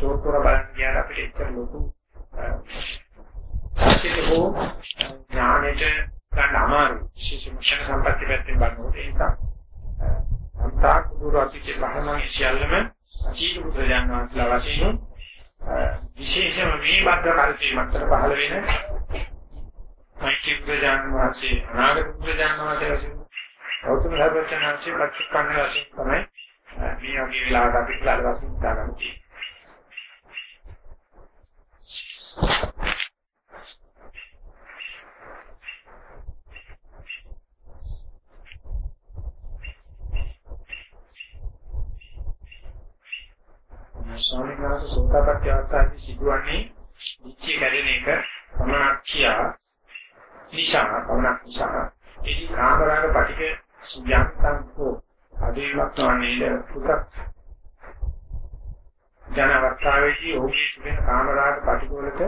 දෝතර බලන් ගියාට අපිට එච්චර ලොකු සත්‍යකෝ ඥානෙට ගන්න අමාරු. විශේෂයෙන්ම ක්ෂණ සම්පත්‍ය පැත්තෙන් බලනකොට ඒ නිසා සම්තාක් දුරාචිකේ බහමන් සියල්ලම සීල බුදුරජාණන් වහන්සේලා වශයෙන් විශේෂම මේ බද්ධ කල්පේ මතර පහළ වෙන මෛත්‍රී ප්‍රජාන වාසී අනාගත ප්‍රජාන වාසී වශයෙන් ගෞතම ධර්මචර්යන්සේ ප්‍රතිස්පන්න වශයෙන් තමයි මේ වගේ වෙලාවට අපි ඉස්සර වශයෙන් දාගන්න තියෙන්නේ. ස්වාමීන් වහන්සේ සෝතාපට්ටි අවස්ථාවේ සිදුවන්නේ නිත්‍ය කැඩෙන එක පමණක් කියා නිසා පමණක් නිසා ඒ කාමරාග පටික යන්තම් කෝ. අදීමත් වන්නේද පුතක්. ජන අවස්ථාවේදී ඔහුගේ තිබෙන කාමරාග පටික වලට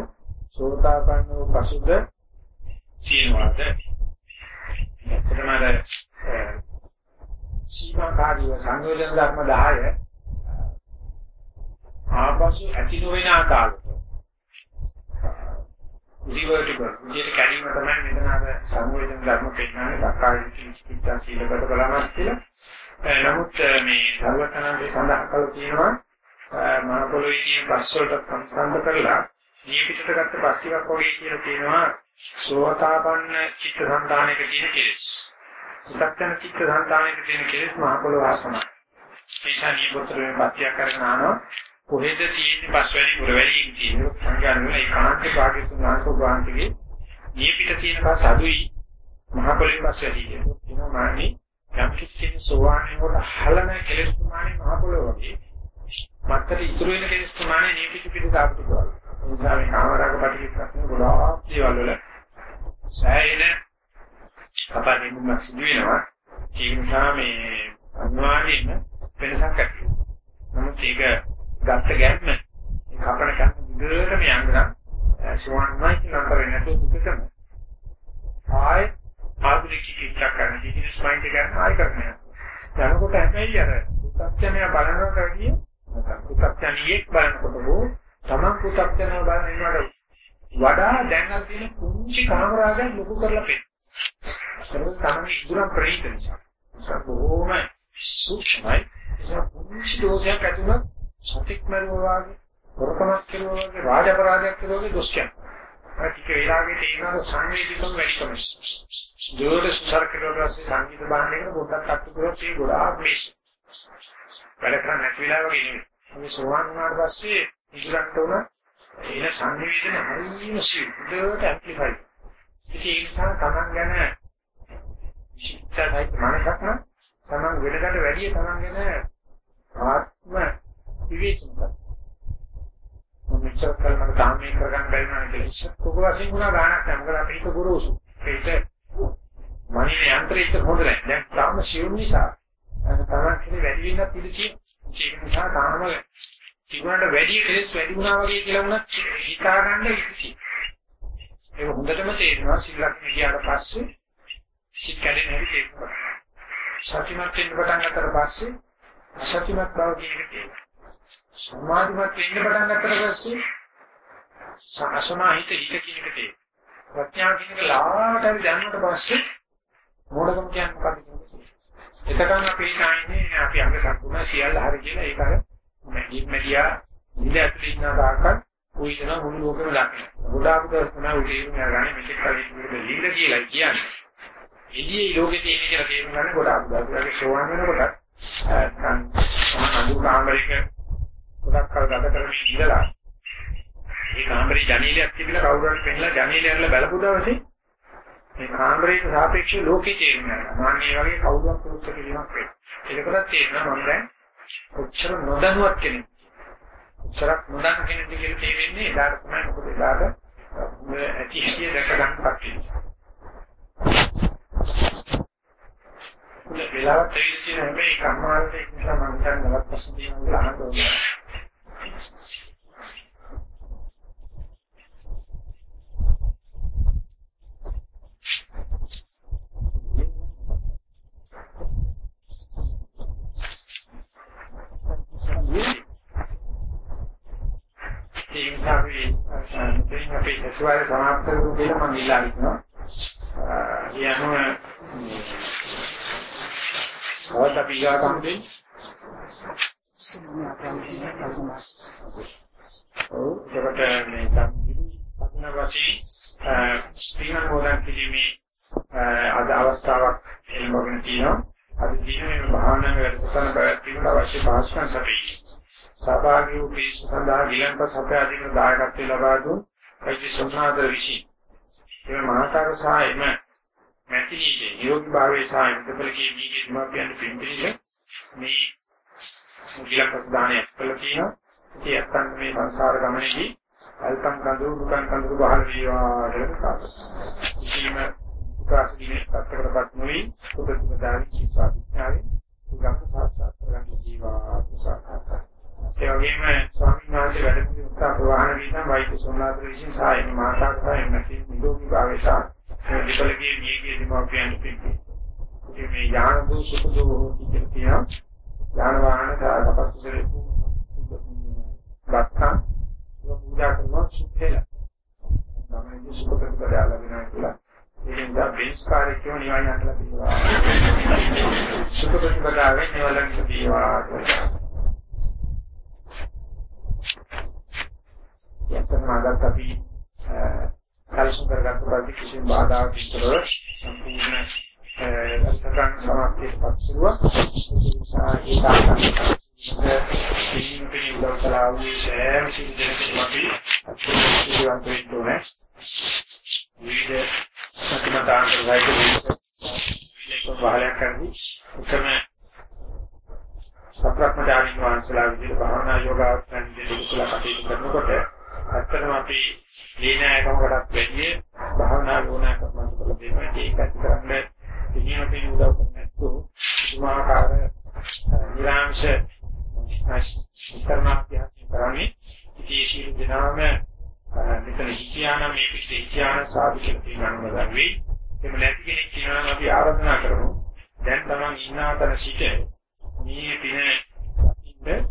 සෝතාපන්න වූ පසුද තියෙනවාද? එතනම සීමාකාරීව සංයෝජන ධර්ම 10 ආපසු ඇති නොවන ආකාරයට රිවර්ටිබල් විදියට කැඩීම තමයි මෙතන අර සංයෝජන ධර්ම පෙන්නන්නේ සක්කාය දිට්ඨි සීලකට බලමස් කියලා. නමුත් මේ සර්වඥාන්සේ සඳහන් කළා තියෙනවා මහ පොළොවේ තියෙන බස් වලට සම්බන්ධ කරලා මේ පිටට ගත්ත බස් ටිකක් වගේ කියලා තියෙනවා සෝතාපන්න චිත්ත සංතානයක තියෙන කෙලෙස්. සත්‍යන චිත්ත සංතානයක තියෙන කෙලෙස් මහ පොළොව ආසනයි. ඒෂා නියපොතරේ බස්තියක් කරගෙන ආනවා කොහෙද තියෙන්නේ බස් වැඩි පුර වැඩි තියෙන්නේ සංඥාන වල ඒකාන්ත භාග්‍යතුන් වහන්සේ වහන්සේගේ මේ පිට තියෙන බස් අඩුයි මහ පොළොවේ බස් වැඩි කියනවා මානි යම් කිසි සෝවාන් වල හලන කෙලෙස් ප්‍රමාණය මහ පොළොව වගේ මත්තර ඉතුරු වෙන කෙලෙස් ප්‍රමාණය නියපිට පිට දාපු සෝවාන්. ඒ නිසා මේ කාමරාග පිටිපස්සෙන් ගොඩාක් දේවල් වල සෑහෙන කපාගෙනුමක් සිදු වෙනවා. ඒ නිසා මේ අනිවාර්යයෙන්ම වෙනසක් ඇති වෙනවා. නමුත් ඒක ගත්ත ගැම්ම ඒ කපන ගැම්ම දිගටම යනවා. සෝවාන්මයි කියන කරේ නැතුව දුකටම ආයෙ ආධුනික චිකිත්සා කරන බිස්නස් මයින්ඩ් එක ගන්න ආයෙ කරන්නේ. යනකොට හැබැයි අර සත්‍යමය බලනවා කඩියේ පු탁ඥයෙක් බලනකොට හෝ තමන් පු탁ඥව බලනවට වඩා දැන් අර තියෙන කුංචි කාමරාගයන් ලොකු කරලා පෙන්නන. ඒක තමයි ඉදුරම් ප්‍රේත නිසා. ඒක බොහොම සූක්ෂමයි. ඒක කුංචි දෝෂයක් ඇති වුණොත් සතික් මරුවා වගේ, වරකමක් කෙරුවා වගේ, රාජ අපරාධයක් කෙරුවා වගේ දොස් කියනවා. ඒක වේලාවේ තේනවා සංවේදීකම් වැඩි කමයි. ජෝඩ සුසර කෙරුවා පස්සේ සංගීත බාහනයකට පොඩ්ඩක් අත්තු කරොත් ඒක ගොඩාක් මේස්. වැඩ කරන්නේ නැති වෙලාව වගේ නෙමෙයි. මේ සෝවාන් වුණාට පස්සේ ඉදිරියට උන එන සංවේදන හරියම සිද්ධට ඇම්ප්ලිෆයි. ඉතින් ඒ නිසා තමන් ගැන චිත්තසයි මනසක් නම් තමන් වෙනකට වැඩිය තමන් ගැන ආත්ම විවේචන කරනවා. මෙච්චර කල් මට තාමේ කරගන්න බැරි නම් ඒක කොක වශයෙන් වුණා ගානක් නැහැ. මොකද අපිට ගුරුසු. ඒක මනින යන්ත්‍රයක හොඳ නැහැ. දැන් තාම සිවුම් නිසා තමන් කෙනෙක් වැඩි වෙනත් ඉඳී ඒක නිසා තාම තිබුණාට වැඩි කෙලස් වැඩි වුණා වගේ කියලා වුණත් හිතා ගන්න ඉතිසි. ඒක හොඳටම තේරෙනවා සිල්ලක් ගියාට පස්සේ සිත් කැඩෙන හැටි තේරෙනවා. සතිමත් වෙන්න පටන් ගන්නතර පස්සේ අසතිමත් බව කියන එක තේරෙනවා. සමාධිමත් වෙන්න පටන් ගන්නතර පස්සේ අසමාහිත හිත කියන එක තේරෙනවා. ප්‍රඥා කියන එක ලාවට හරි දැනුණට පස්සේ මොඩකම කියන්නේ මොකක්ද කියන්නේ? එතකන් අපි හිතන්නේ අපි අංග සම්පූර්ණ සියල්ල හරි කියලා ඒක අර මෙඩියා ඉඳ ඇතුලේ ඉන්න තාක්කල් උයිතන මුළු ලෝකෙම ලක්ෂණ. ගොඩාක් දවස් තමයි උදේම යන්නේ මේක කලින් ලිඳ කියලා කියන්නේ. එළියේ ලෝකේ තියෙන කියලා තේරුම් ගන්න ගොඩාක් දවස්වලගේ ෂෝවන් වෙනකොට සම් අඳුර කාමරයක ගොඩක් කල් ගත කරමින් ඉඳලා මේ කාමරේ ජනේලයක් තිබිලා කවුරු හරි පෙන්නලා ජනේලය අරලා බලපු දවසේ මේ කාමරේට සාපේක්ෂව ලෝකේ තේරුම් ගන්නවා. මාන්නේ වගේ කවුරුත් උත්තර කිරීමක් වෙයි. ඒකකට තේරෙනවා මම දැන් කොච්චර නොදැනුවත් කෙනෙක්. කොච්චරක් නොදන්න කෙනෙක්ද කියලා තේරෙන්නේ එදාට තමයි මොකද එදාට මේ ඇති හැටි දැක ගන්න කට්ටිය. කුල වෙලාවට තේරෙන්නේ හැබැයි කම්මාලට ඒක නිසා මම හිතන්නේ නවත් ප්‍රශ්න තියෙනවා අහන්න ඕනේ. ඒ නිසා අපි මෙතන අපේ සතිවාරය සමාප්ත කරමු කියලා මම ඉල්ලා හිටනවා. ඒ අනුව තවත් අපි ඊගා කම්පේ ඔව් ඒකට මේ පත්න වශයෙන් ස්ත්‍රීන් මොදන් කිලිමේ අද අවස්ථාවක් එළඹගෙන තියෙනවා. අද දිනේ භාවනා වැඩසටහන පැවැත්වීමට අවශ්‍ය පහසුකම් සැපයීම. සහභාගී වූ පිරිස සඳහා ගිලන්පස අපේ අධික දායකත්වය ලබා දුන් කයිති සම්මාද විසි. මේ මහාකාර සායම මැතිණියේ නිරෝගී භාවයේ සාය දෙපළකී දීගේ දෙමාපියන් පින්පිරිස මේ ගිලන්පස දානය කළ තියෙනවා. ඒ අත්තන් මේ සංසාර ගමනේදී අල්පං කඳුරු දුකං කඳුරු බහල් වේවා කියලා ප්‍රකාශ. ප්‍රාසදීනේ පැත්තකටපත් නොවි සුබතුම දානි චිත්තාවිඥානේ ගම්ම සාක්ෂාත් කරගන්න ජීවා සුසාකාත. ඒ වගේම ස්වාමීන් වහන්සේ වැඩ පිළිවෙල ප්‍රවාහන වීම වෛද්‍ය සෝනාත විසින් සායන මාතාකතා එන්නති නිරෝගී භාවයට මේ විකලකී නියගේ දීමෝපියන් පිටි. ඉතින් මේ යාන දෝ සුඛ දෝ කියන ඥාන වාහන තපස්සුසලේ බස්කම් පූජා කරනවා සුඛේලා. තමයි සුඛ ප්‍රතිපදාව ලැබෙනවා කියලා. ඒකෙන් දා බේස් කාර්ය කියන නිවන යන්නලා තියෙනවා. සුඛ ප්‍රතිපදාවෙන් නිවලක් තියෙනවා. යන්තම් ආගත අපි කල්ප කරගත්ත ප්‍රති කිසිම බාධාවක් ඉතරව සම්පූර්ණ සත්‍යයන් සමාප්තියට පස්සුව ඒ තාක්ෂණික පිළිපිලි උදව්කලාවේ සෑම සිදුවෙනකම අපි අත්‍යවශ්‍යම වෙන්නේ විවිධ සත්‍යමතාන්තර වයිද විවිධ පහලයක් කරන්නේ උත්තරම සත්‍යක්මදානින් වහන්සලා විදිහට භාවනා යෝගාවචරණ දෙවිසලා කටයුතු කරනකොට ඇත්තටම අපි දීනායකමකටත් වැඩිය භාවනා යෝගනා කරනවා කියලා දෙනවා ඒකත් කරන්නේ ඉනිම පින් උදව් කරන්නේ පුදුමාකාර නිරාංශ ඉස්තරනාභ්‍යාසය කරන්නේ. ඉතින් ශීල දිනාම මෙතන හිතියාන මේ පිට හිතියාන සාදු කියලා කියනවා ගන්නේ එහෙම නැති කෙනෙක් කියනවා අපි ආරාධනා කරමු. දැන් තමන් ඉන්නා තැන සිට මේ පින ඉන්න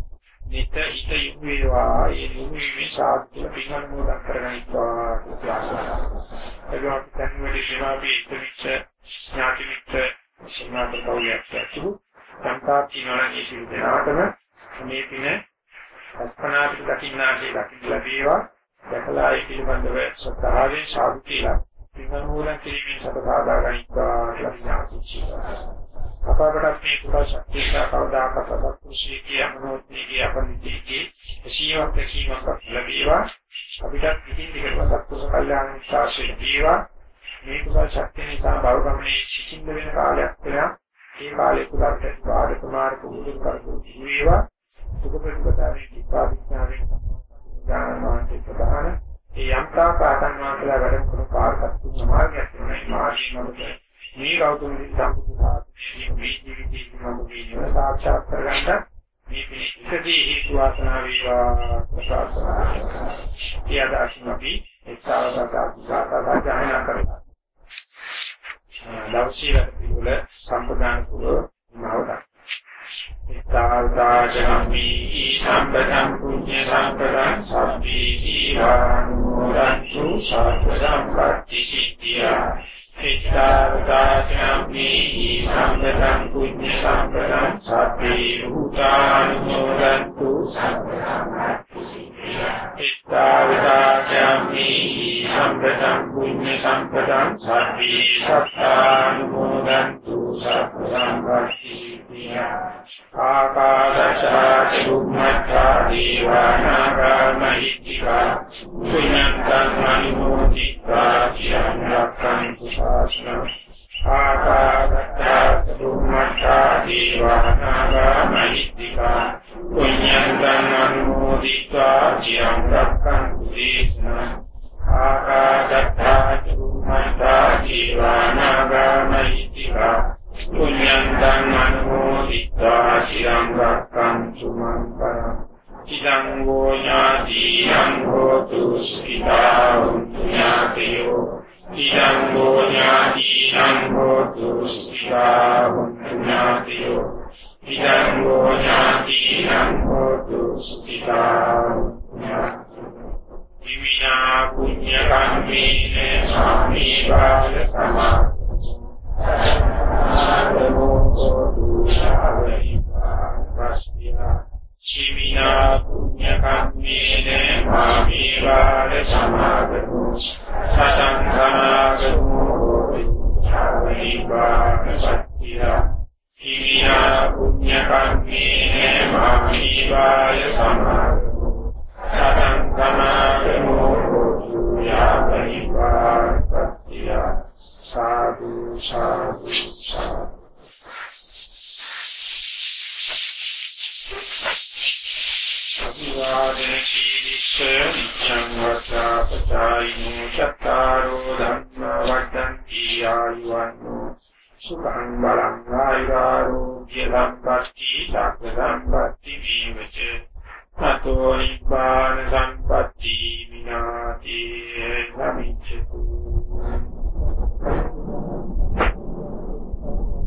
නිත හිත යොමු වේවා. ඒ යොමු වීමේ සාදු කියලා පින් අනුමෝදන් කරගන්නවා කියලා. ඒක අපි දැන් වැඩි සේවාවේ ඉතිරිච්ච ඥාති මිත්‍ර සමාත කවුලයක් ඇතුළු සංකාප්ති නෝනී සිල් දෙනාටම මේ පින අස්පනාපි දකින්නාසේ දකින්න ලැබේවා. දැකලා ඒ පිළිබඳව සත්‍යාවෙන් සාදු කියලා පින්වන්මූලන් කිරීමෙන් සත සාදා ගනිත්වා කියලා විඥාතිච්චා අපවටත් මේ කුසල ශක්තිය සාකවදාකට සත්පුරුෂයේ අමනෝත්නීගේ අපනිතීගේ සීවක් දැකීමක් ලැබේවා. අපිටත් ඉතින් දිගටම සත්පුරුෂ කල්යාණ විශ්වාසයේ දීවා මේ කුසල ශක්තිය නිසා බවගමනේ සිටින්න වෙන කාලයක් වෙනවා. ඒ කාලේ කුලට පාද කුමාර කුමුදුන් කරපු ජීවා සුඛ ප්‍රතිපදාවේ දීපාවිඥාවෙන් ඥානමාන්ති ප්‍රදාන ඒ යම්තා පාඨන් වාසලා වැඩ කරන කාර්යකත්තු මාර්ගයක් වෙනයි මාර්ගී මතක මේ ගෞතම සම්පූර්ණ සාධනයේ මේ ජීවිතයේ මොකද සාක්ෂාත් කරගන්න මේ පිළිසදී හේතු වාසනා වේවා ප්‍රසාරනා. ඒ අදාසින් අපි එක්තාවතාවතාවතා ජායනා කරලා දවසේ වැඩ පිළිවෙල සම්ප්‍රදාන කුල නවතා. ඉතාවතාජනම්මි සම්පදම් පුඤ්ඤ සම්පදම් සබ්බී දීවානුරන්තු සාපදම් පත්‍ති සිද්ධියා. ඉතාවතාජනම්මි සම්පදම් පුඤ්ඤ සම්පදම් සබ්බී භූතානුරන්තු සාපදම් පත්‍ති සිද්ධියා. ඉතාවතාජනම්මි සම්පදම් පුඤ්ඤ සම්පදම් සබ්බී සත්තානුමෝදන්තු සබ්බ සම්පත්ති සිද්ධියා ආකාශාචා චුම්මච්ඡා දීවානාගාමහිත්‍තිකා පුඤ්ඤන්තං අනුමෝදිත්වා චිරං රක්ඛන්තු ශාසනං ආකාශාචා චුම්මච්ඡා දීවානාගාමහිත්‍තිකා පුඤ්ඤන්තං අනුමෝදිත්වා චිරං රක්ඛන්තු දේශනං ආකාශ